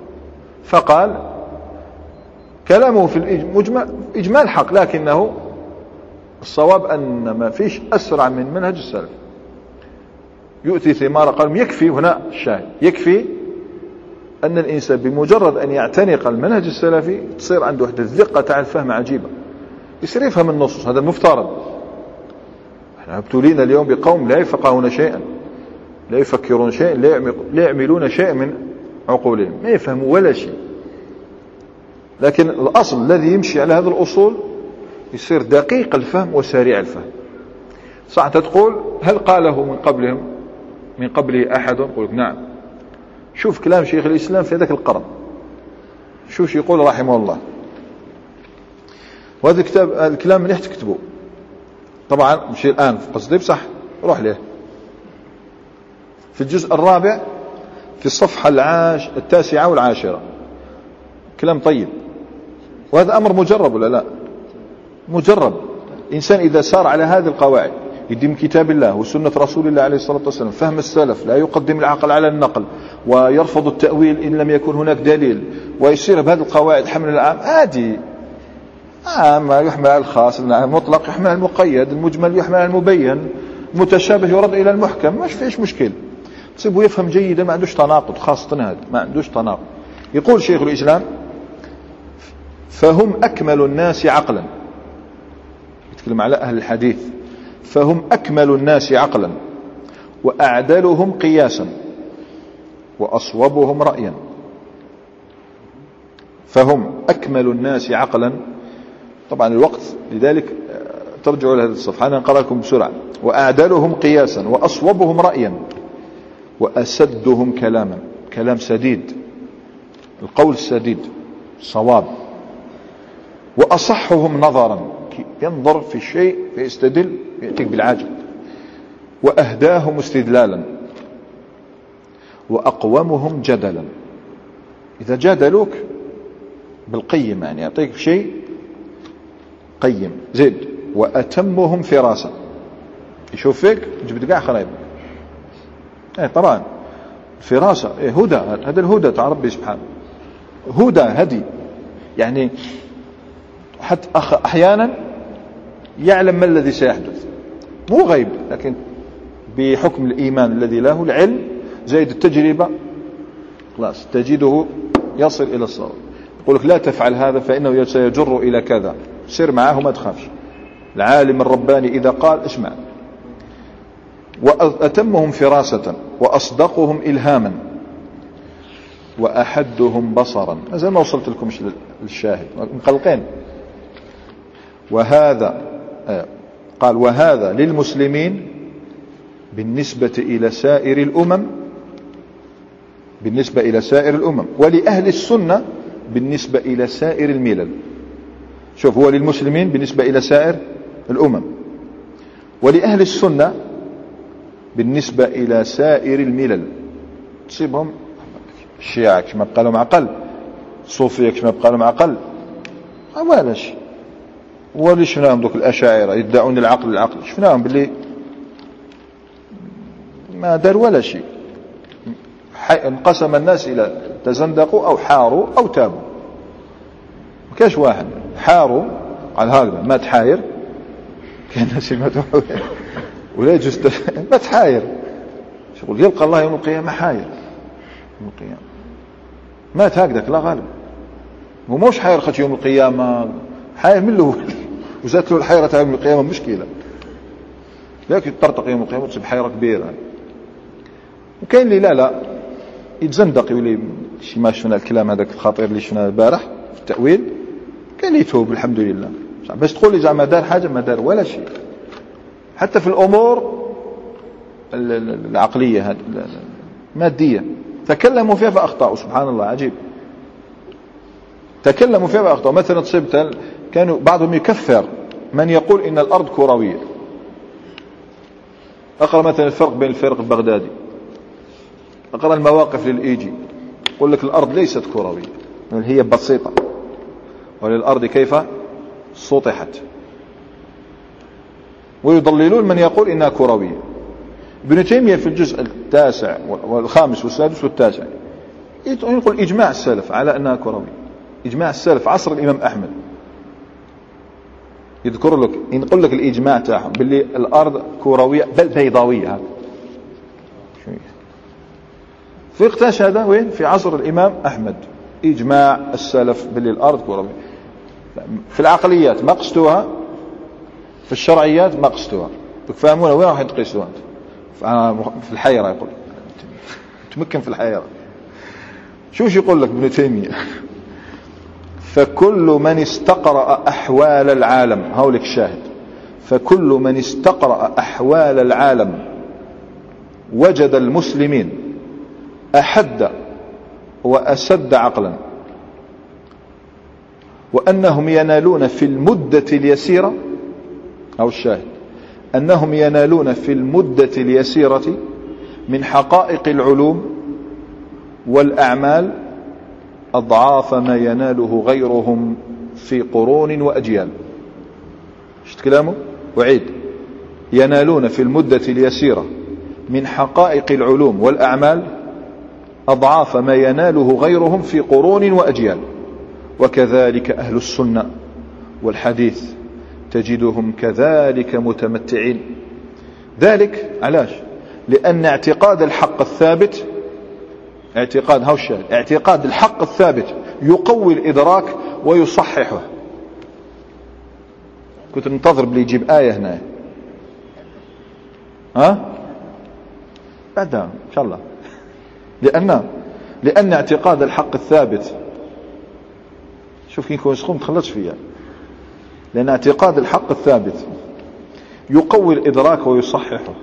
A: فقال كلامه في الإجمال إجمال حق لكنه الصواب أن ما فيش أسرع من منهج السلف. يؤتي ثمار قال يكفي هنا الشاهد. يكفي أن الإنسان بمجرد أن يعتنق المنهج السلفي تصير عنده واحدة الذقة تاع الفهم عجيبة. يصير يفهم النصوص هذا المفترض. إحنا ابتلينا اليوم بقوم لا يفقهون شيئا. لا يفكرون شيئا لا يعملون شيئا من عقولهم ما يفهموا ولا شيء. لكن الأصل الذي يمشي على هذه الأصول يصير دقيق الفهم وسريع الفهم. صح تقول هل قاله من قبلهم؟ من قبله أحد؟ يقول نعم. شوف كلام شيخ الإسلام في ذاك القرن. شوف يقول رحمه الله. وهذا الكتاب الكلام مليح تكتبه. طبعا مش الآن قصدي بصح روح له. في الجزء الرابع في الصفحة العاش التاسعة والعاشرة. كلام طيب. وهذا أمر مجرب ولا لا؟ مجرب. إنسان إذا سار على هذه القواعد يدم كتاب الله وسنة رسول الله عليه الصلاة والسلام فهم السلف لا يقدم العقل على النقل ويرفض التأويل إن لم يكن هناك دليل ويسير بهذه القواعد حمل العام عادي. عام يحمل على الخاص المطلق يحمل على المقيد المجمل يحمل على المبين متشابه يرد إلى المحكم مش فيش مشكل؟ تصيبه يفهم جيدا ما عندوش تناقض خاصة هذا ما عندوش تناقض. يقول شيخ الإسلام فهم أكمل الناس عقلا. يتكلم على أهل الحديث. فهم أكمل الناس عقلا وأعدلهم قياسا وأصوبهم رأيا. فهم أكمل الناس عقلا. طبعا الوقت لذلك آه، ترجعوا لهذه الصفحة. أنا نقرأ لكم بسرعة. وأعدلهم قياسا وأصوبهم رأيا. وأسدهم كلاما كلام سديد القول السديد صواب. وأصحهم نظرا ينظر في الشيء فيستدل يأتيك بالعاجل. وأهداهم استدلالا. وأقومهم جدلا. إذا جادلوك بالقيم يعني يعطيك شيء قيم زيد وأتمهم فراسة يشوف فيك جبت قاع خلايب إيه طبعا. فراسة إيه هدى هذا الهدى تاع ربي سبحانه. هدى هدي. يعني حتى أحيانا يعلم ما الذي سيحدث. مو غيب لكن بحكم الإيمان الذي له العلم زائد التجربة. خلاص تجده يصل إلى الصواب. يقول لك لا تفعل هذا فإنه سيجر إلى كذا. سر معه ما تخافش. العالم الرباني إذا قال اسمع. وأتمهم فراسة وأصدقهم إلهاما وأحدهم بصرا. زي ما وصلت لكم للشاهد. مقلقين وهذا آه، قال وهذا للمسلمين بالنسبة إلى سائر الأمم بالنسبة إلى سائر الأمم. ولأهل السنة بالنسبة إلى سائر الملل. شوف هو للمسلمين بالنسبة إلى سائر الأمم. ولأهل السنة بالنسبة إلى سائر الملل. تصيبهم الشيعة كما بقى لهم عقل الصوفية كما بقى لهم عقل. ولاش ولي شفناهم دوك الأشاعرة يدعون العقل العقل شفناهم باللي ما دار ولا شيء. انقسم الناس إلى تزندقوا أو حاروا أو تابوا. ما كاش واحد. حاروا على هكذا. مات حاير. كان الناس يماتوا ولا يجوز *laughs* ما تحاير. شغل يلقى الله يوم القيامة حاير. يوم القيامة. مات هكذاك لا غالب. هو موش حاير خد يوم القيامة؟ حاير من الأول. وزات له الحيرة يوم القيامة مشكلة. لكن تطرطق يوم القيامة تصيب حيرة كبيرة. وكاين اللي لا لا. يتزندق يولي شي ما شفنا الكلام هذاك الخطير اللي شفناه البارح في التأويل. كان يتوب الحمد لله. باش تقول لي زعما دار حاجة ما دار ولا شيء. حتى في الأمور العقلية المادية. تكلموا فيها فأخطأوا سبحان الله عجيب. تكلموا فيها فأخطأوا مثلا تصيب كانوا بعضهم يكفر. من يقول إن الأرض كروية. أقرأ مثلا الفرق بين الفرق البغدادي. أقرأ المواقف للإيجي. يقول لك الأرض ليست كروية هي بسيطة. وللأرض كيف؟ سطحت. ويضللون من يقول إنها كروية. ابن تيمية في الجزء التاسع والخامس والسادس والتاسع يقول إجماع السلف على أنها كروية. إجماع السلف عصر الإمام أحمد. يذكر لك ينقل لك الإجماع تاعهم باللي الأرض كروية بل بيضاوية في وقتاش هذا وين؟ في عصر الإمام أحمد. إجماع السلف باللي الأرض كروية. في العقليات ما قستوها في الشرعيات ما قستوها. تفهمون وين راح تقيسوها في الحيرة يقول. تمكن في الحيرة. شوش يقول لك ابن تيمية؟ فكل من استقرأ أحوال العالم هولك الشاهد فكل من استقرأ أحوال العالم وجد المسلمين أحد وأسد عقلا. وأنهم ينالون في المدة اليسيرة أو الشاهد. أنهم ينالون في المدة اليسيرة من حقائق العلوم والأعمال أضعاف ما يناله غيرهم في قرون وأجيال. شفت كلامه؟ وعيد ينالون في المدة اليسيرة من حقائق العلوم والأعمال أضعاف ما يناله غيرهم في قرون وأجيال. وكذلك أهل السنة والحديث تجدهم كذلك متمتعين. ذلك علاش لأن اعتقاد الحق الثابت اعتقاد الشاهد؟ اعتقاد الحق الثابت يقوي الإدراك ويصححه. كنت ننتظر بلي يجيب آية هنا. ها؟ بعد إن شاء الله. لأن لأن اعتقاد الحق الثابت شوف كي يكون سخون تخلصش فيها لأن اعتقاد الحق الثابت يقوي الإدراك ويصححه.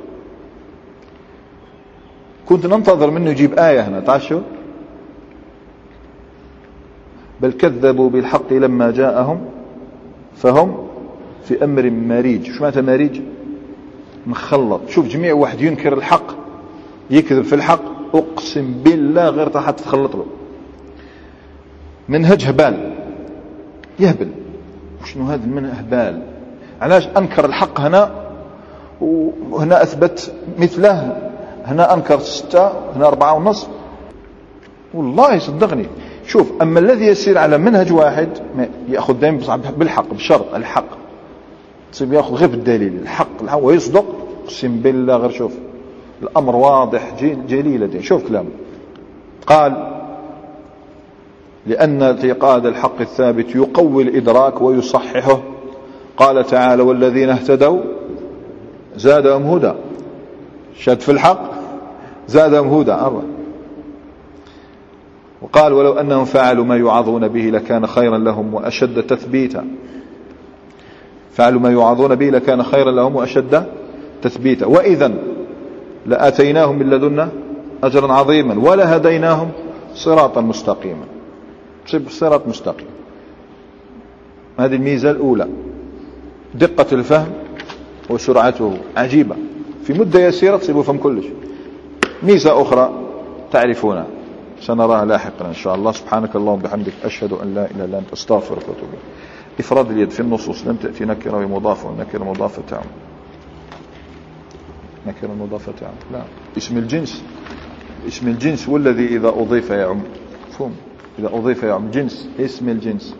A: كنت ننتظر منه يجيب آية هنا تعرف شو؟ بل كذبوا بالحق لما جاءهم فهم في أمر مريج. شو معناتها مريج؟ مخلط. شوف جميع واحد ينكر الحق يكذب في الحق أقسم بالله غير تحت تخلط له. منهج هبال يهبل. شنو هذا المنهج هبال علاش أنكر الحق هنا؟ وهنا أثبت مثله. هنا أنكر ستة هنا أربعة ونص. والله صدقني. شوف أما الذي يسير على منهج واحد يأخذ دائما بالحق بشرط الحق. تصيب يأخذ غير بالدليل. الحق, ويصدق أقسم بالله غير شوف. الأمر واضح جليل شوف كلامه قال لأن اعتقاد الحق الثابت يقوي الإدراك ويصححه. قال تعالى والذين اهتدوا زادهم هدى. شد في الحق؟ زادهم هدى. أرى. وقال ولو أنهم فعلوا ما يعظون به لكان خيرا لهم وأشد تثبيتا. فعلوا ما يعظون به لكان خيرا لهم وأشد تثبيتا. وإذا لآتيناهم من لدنا أجرا عظيما ولهديناهم صراطا مستقيما. صراط مستقيم. هذه الميزة الأولى. دقة الفهم وسرعته عجيبة. في مدة يسيرة تصيبوا فهم كلش. ميزة أخرى تعرفونها. سنراها لاحقا إن شاء الله. سبحانك اللهم وبحمدك. أشهد أن لا إله إلا أنت. أستغفرك وأتوب إفراد اليد في النصوص. لم تأتي نكرة ومضافة ونكرة مضافة تعم نكرة مضافة تعم لا. اسم الجنس. اسم الجنس والذي إذا أضيف يعم. فهم. إذا أضيف يعم جنس اسم الجنس.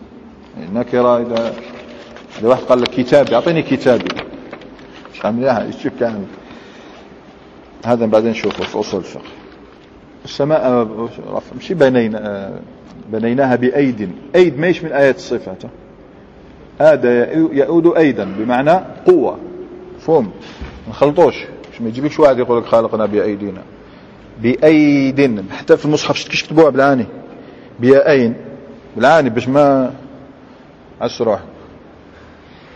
A: نكرة إذا إذا واحد قال لك كتابي أعطيني كتابي. مش عامل إيش كان هذا بعدين نشوفه في أصول الفقه. السماء مش بنينا بنيناها بأيد. أيد مايش من آيات الصفات هذا يؤود أيدا بمعنى قوة. فهم ما نخلطوش. مش ما يجيبكش واحد يقول لك خالقنا بأيدينا. بأيد. حتى في المصحف كيش كتبوها بالعاني؟ بيائين بالعاني باش ما عسروح